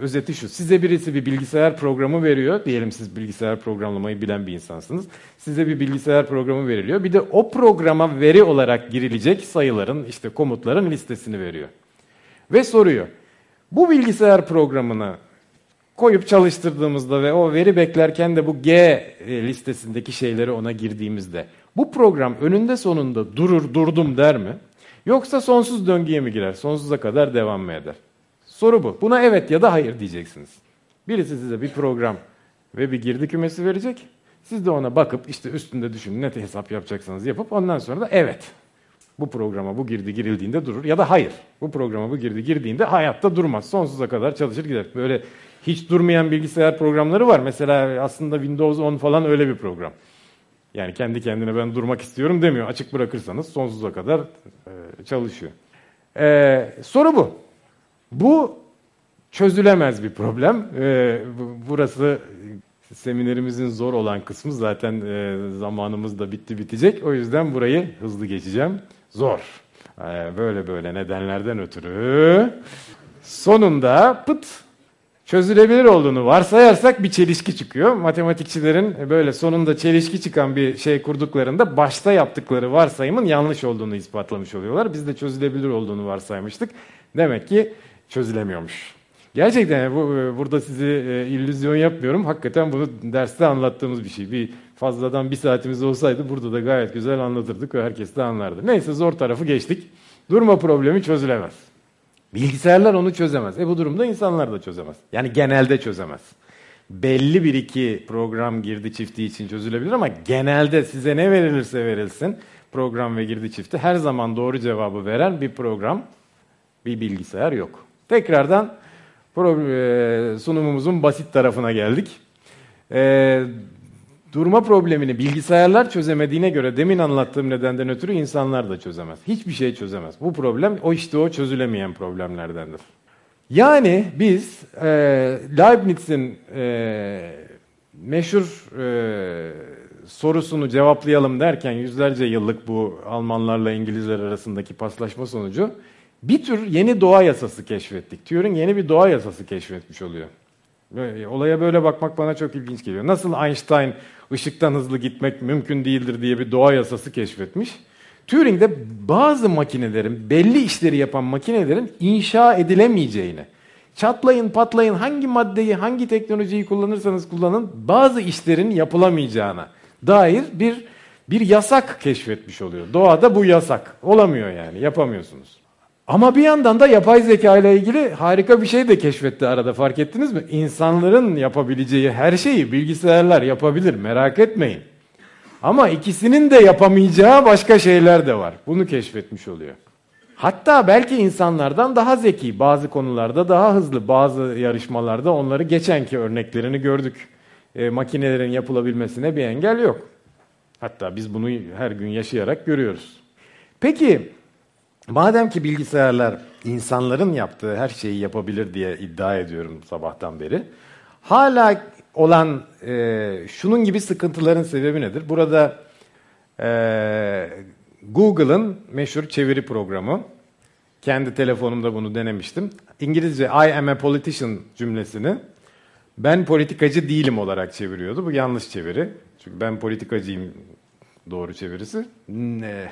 özeti şu. Size birisi bir bilgisayar programı veriyor. Diyelim siz bilgisayar programlamayı bilen bir insansınız. Size bir bilgisayar programı veriliyor. Bir de o programa veri olarak girilecek sayıların, işte komutların listesini veriyor. Ve soruyor. Bu bilgisayar programını koyup çalıştırdığımızda ve o veri beklerken de bu G e, listesindeki şeyleri ona girdiğimizde bu program önünde sonunda durur durdum der mi? Yoksa sonsuz döngüye mi girer? Sonsuza kadar devam mı eder? Soru bu. Buna evet ya da hayır diyeceksiniz. Birisi size bir program ve bir girdi kümesi verecek. Siz de ona bakıp işte üstünde düşünün ne hesap yapacaksanız yapıp ondan sonra da evet. Bu programa bu girdi girildiğinde durur ya da hayır. Bu programa bu girdi girdiğinde hayatta durmaz. Sonsuza kadar çalışır gider. Böyle hiç durmayan bilgisayar programları var. Mesela aslında Windows 10 falan öyle bir program. Yani kendi kendine ben durmak istiyorum demiyor. Açık bırakırsanız sonsuza kadar e, çalışıyor. E, soru bu. Bu çözülemez bir problem. E, burası seminerimizin zor olan kısmı zaten e, zamanımız da bitti bitecek. O yüzden burayı hızlı geçeceğim. Zor. E, böyle böyle nedenlerden ötürü. Sonunda pıt çözülebilir olduğunu varsayarsak bir çelişki çıkıyor. Matematikçilerin böyle sonunda çelişki çıkan bir şey kurduklarında başta yaptıkları varsayımın yanlış olduğunu ispatlamış oluyorlar. Biz de çözülebilir olduğunu varsaymıştık. Demek ki çözülemiyormuş. Gerçekten bu, burada sizi e, illüzyon yapmıyorum. Hakikaten bunu derste anlattığımız bir şey. Bir fazladan bir saatimiz olsaydı burada da gayet güzel anlatırdık ve herkes de anlardı. Neyse zor tarafı geçtik. Durma problemi çözülemez. Bilgisayarlar onu çözemez. E bu durumda insanlar da çözemez. Yani genelde çözemez. Belli bir iki program girdi çifti için çözülebilir ama genelde size ne verilirse verilsin program ve girdi çifti her zaman doğru cevabı veren bir program, bir bilgisayar yok. Tekrardan e, sunumumuzun basit tarafına geldik. E, Durma problemini bilgisayarlar çözemediğine göre demin anlattığım nedenden ötürü insanlar da çözemez. Hiçbir şey çözemez. Bu problem o işte o çözülemeyen problemlerdendir. Yani biz e, Leibniz'in e, meşhur e, sorusunu cevaplayalım derken yüzlerce yıllık bu Almanlarla İngilizler arasındaki paslaşma sonucu bir tür yeni doğa yasası keşfettik. Turing yeni bir doğa yasası keşfetmiş oluyor. Böyle, olaya böyle bakmak bana çok ilginç geliyor. Nasıl Einstein ışıktan hızlı gitmek mümkün değildir diye bir doğa yasası keşfetmiş. Turing de bazı makinelerin, belli işleri yapan makinelerin inşa edilemeyeceğini, çatlayın patlayın hangi maddeyi, hangi teknolojiyi kullanırsanız kullanın bazı işlerin yapılamayacağına dair bir Bir yasak keşfetmiş oluyor. Doğada bu yasak. Olamıyor yani. Yapamıyorsunuz. Ama bir yandan da yapay zeka ile ilgili harika bir şey de keşfetti arada fark ettiniz mi? İnsanların yapabileceği her şeyi bilgisayarlar yapabilir merak etmeyin. Ama ikisinin de yapamayacağı başka şeyler de var. Bunu keşfetmiş oluyor. Hatta belki insanlardan daha zeki, bazı konularda daha hızlı, bazı yarışmalarda onları geçenki örneklerini gördük. E, makinelerin yapılabilmesine bir engel yok. Hatta biz bunu her gün yaşayarak görüyoruz. Peki madem ki bilgisayarlar insanların yaptığı her şeyi yapabilir diye iddia ediyorum sabahtan beri. Hala olan e, şunun gibi sıkıntıların sebebi nedir? Burada e, Google'ın meşhur çeviri programı. Kendi telefonumda bunu denemiştim. İngilizce I am a politician cümlesini ben politikacı değilim olarak çeviriyordu. Bu yanlış çeviri. Çünkü ben politikacıyım doğru çevirisi. Ne?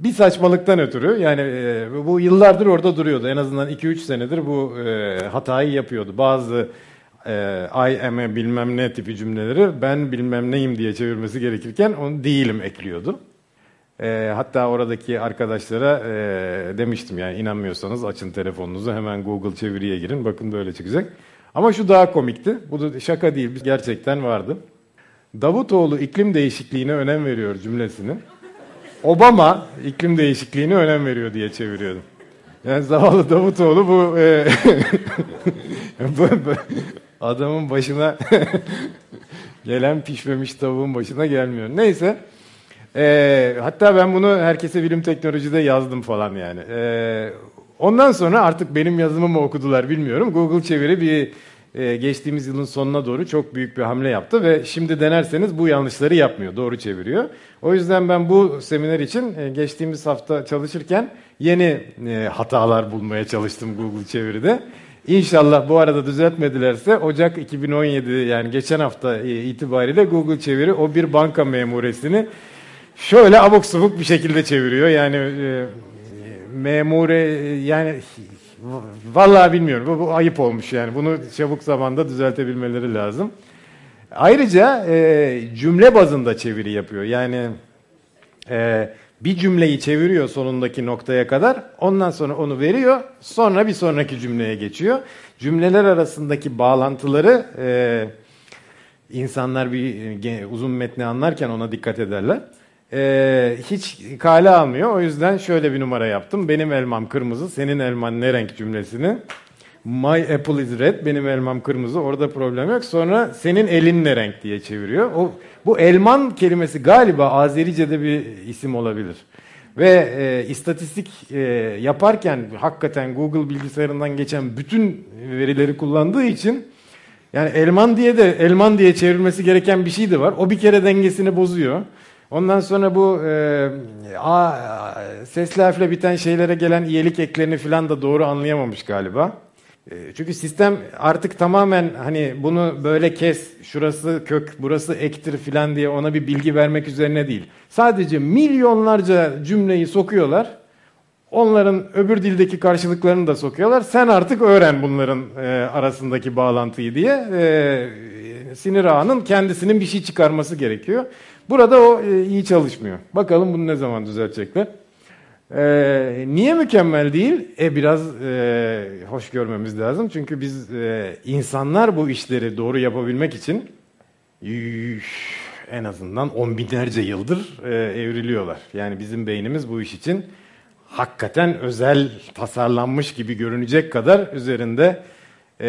Bir saçmalıktan ötürü yani e, bu yıllardır orada duruyordu. En azından 2-3 senedir bu e, hatayı yapıyordu. Bazı e, I am a bilmem ne tipi cümleleri ben bilmem neyim diye çevirmesi gerekirken onu değilim ekliyordu. E, hatta oradaki arkadaşlara e, demiştim yani inanmıyorsanız açın telefonunuzu hemen Google çeviriye girin bakın böyle çıkacak. Ama şu daha komikti. Bu da şaka değil gerçekten vardı. Davutoğlu iklim değişikliğine önem veriyor cümlesini. Obama iklim değişikliğine önem veriyor diye çeviriyordum. Yani zavallı Davutoğlu bu, e, <laughs> adamın başına <laughs> gelen pişmemiş tavuğun başına gelmiyor. Neyse. E, hatta ben bunu herkese bilim teknolojide yazdım falan yani. E, ondan sonra artık benim yazımı okudular bilmiyorum. Google çeviri bir e, geçtiğimiz yılın sonuna doğru çok büyük bir hamle yaptı ve şimdi denerseniz bu yanlışları yapmıyor, doğru çeviriyor. O yüzden ben bu seminer için e, geçtiğimiz hafta çalışırken yeni e, hatalar bulmaya çalıştım Google çeviride. İnşallah bu arada düzeltmedilerse Ocak 2017 yani geçen hafta itibariyle Google çeviri o bir banka memuresini şöyle abuk subuk bir şekilde çeviriyor. Yani e, memure yani vallahi bilmiyorum. Bu, bu ayıp olmuş yani. Bunu çabuk zamanda düzeltebilmeleri lazım. Ayrıca e, cümle bazında çeviri yapıyor. Yani e, bir cümleyi çeviriyor sonundaki noktaya kadar. Ondan sonra onu veriyor. Sonra bir sonraki cümleye geçiyor. Cümleler arasındaki bağlantıları e, insanlar bir e, uzun metni anlarken ona dikkat ederler e, hiç kale almıyor. O yüzden şöyle bir numara yaptım. Benim elmam kırmızı, senin elman ne renk cümlesini. My apple is red, benim elmam kırmızı. Orada problem yok. Sonra senin elin ne renk diye çeviriyor. O, bu elman kelimesi galiba Azerice'de bir isim olabilir. Ve e, istatistik e, yaparken hakikaten Google bilgisayarından geçen bütün verileri kullandığı için yani elman diye de elman diye çevrilmesi gereken bir şey de var. O bir kere dengesini bozuyor. Ondan sonra bu e, a, sesli harfle biten şeylere gelen iyilik eklerini falan da doğru anlayamamış galiba. E, çünkü sistem artık tamamen hani bunu böyle kes, şurası kök, burası ektir falan diye ona bir bilgi vermek üzerine değil. Sadece milyonlarca cümleyi sokuyorlar. Onların öbür dildeki karşılıklarını da sokuyorlar. Sen artık öğren bunların e, arasındaki bağlantıyı diye. E, sinir ağının kendisinin bir şey çıkarması gerekiyor. Burada o e, iyi çalışmıyor. Bakalım bunu ne zaman düzeltecekler. E, niye mükemmel değil? E biraz e, hoş görmemiz lazım. Çünkü biz e, insanlar bu işleri doğru yapabilmek için en azından on binlerce yıldır e, evriliyorlar. Yani bizim beynimiz bu iş için hakikaten özel tasarlanmış gibi görünecek kadar üzerinde e,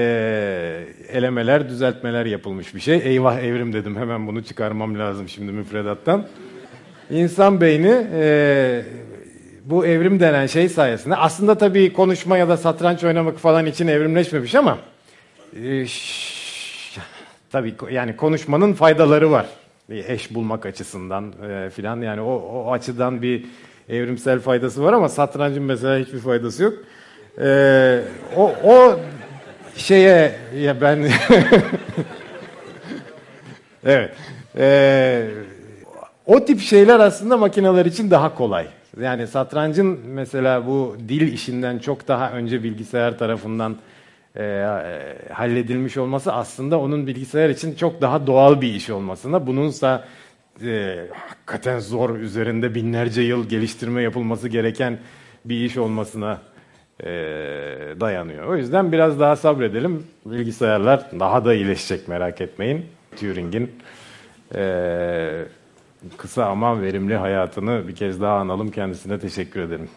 elemeler, düzeltmeler yapılmış bir şey. Eyvah evrim dedim hemen bunu çıkarmam lazım şimdi müfredattan. İnsan beyni e, bu evrim denen şey sayesinde aslında tabii konuşma ya da satranç oynamak falan için evrimleşmemiş ama e, tabii yani konuşmanın faydaları var. Eş bulmak açısından e, filan yani o, o açıdan bir evrimsel faydası var ama satrancın mesela hiçbir faydası yok. E, o, o şeye ya ben <laughs> evet ee, o tip şeyler aslında makineler için daha kolay. Yani satrancın mesela bu dil işinden çok daha önce bilgisayar tarafından e, halledilmiş olması aslında onun bilgisayar için çok daha doğal bir iş olmasına, bununsa e, hakikaten zor, üzerinde binlerce yıl geliştirme yapılması gereken bir iş olmasına e, dayanıyor. O yüzden biraz daha sabredelim. Bilgisayarlar daha da iyileşecek merak etmeyin. Turing'in e, kısa ama verimli hayatını bir kez daha analım. Kendisine teşekkür ederim.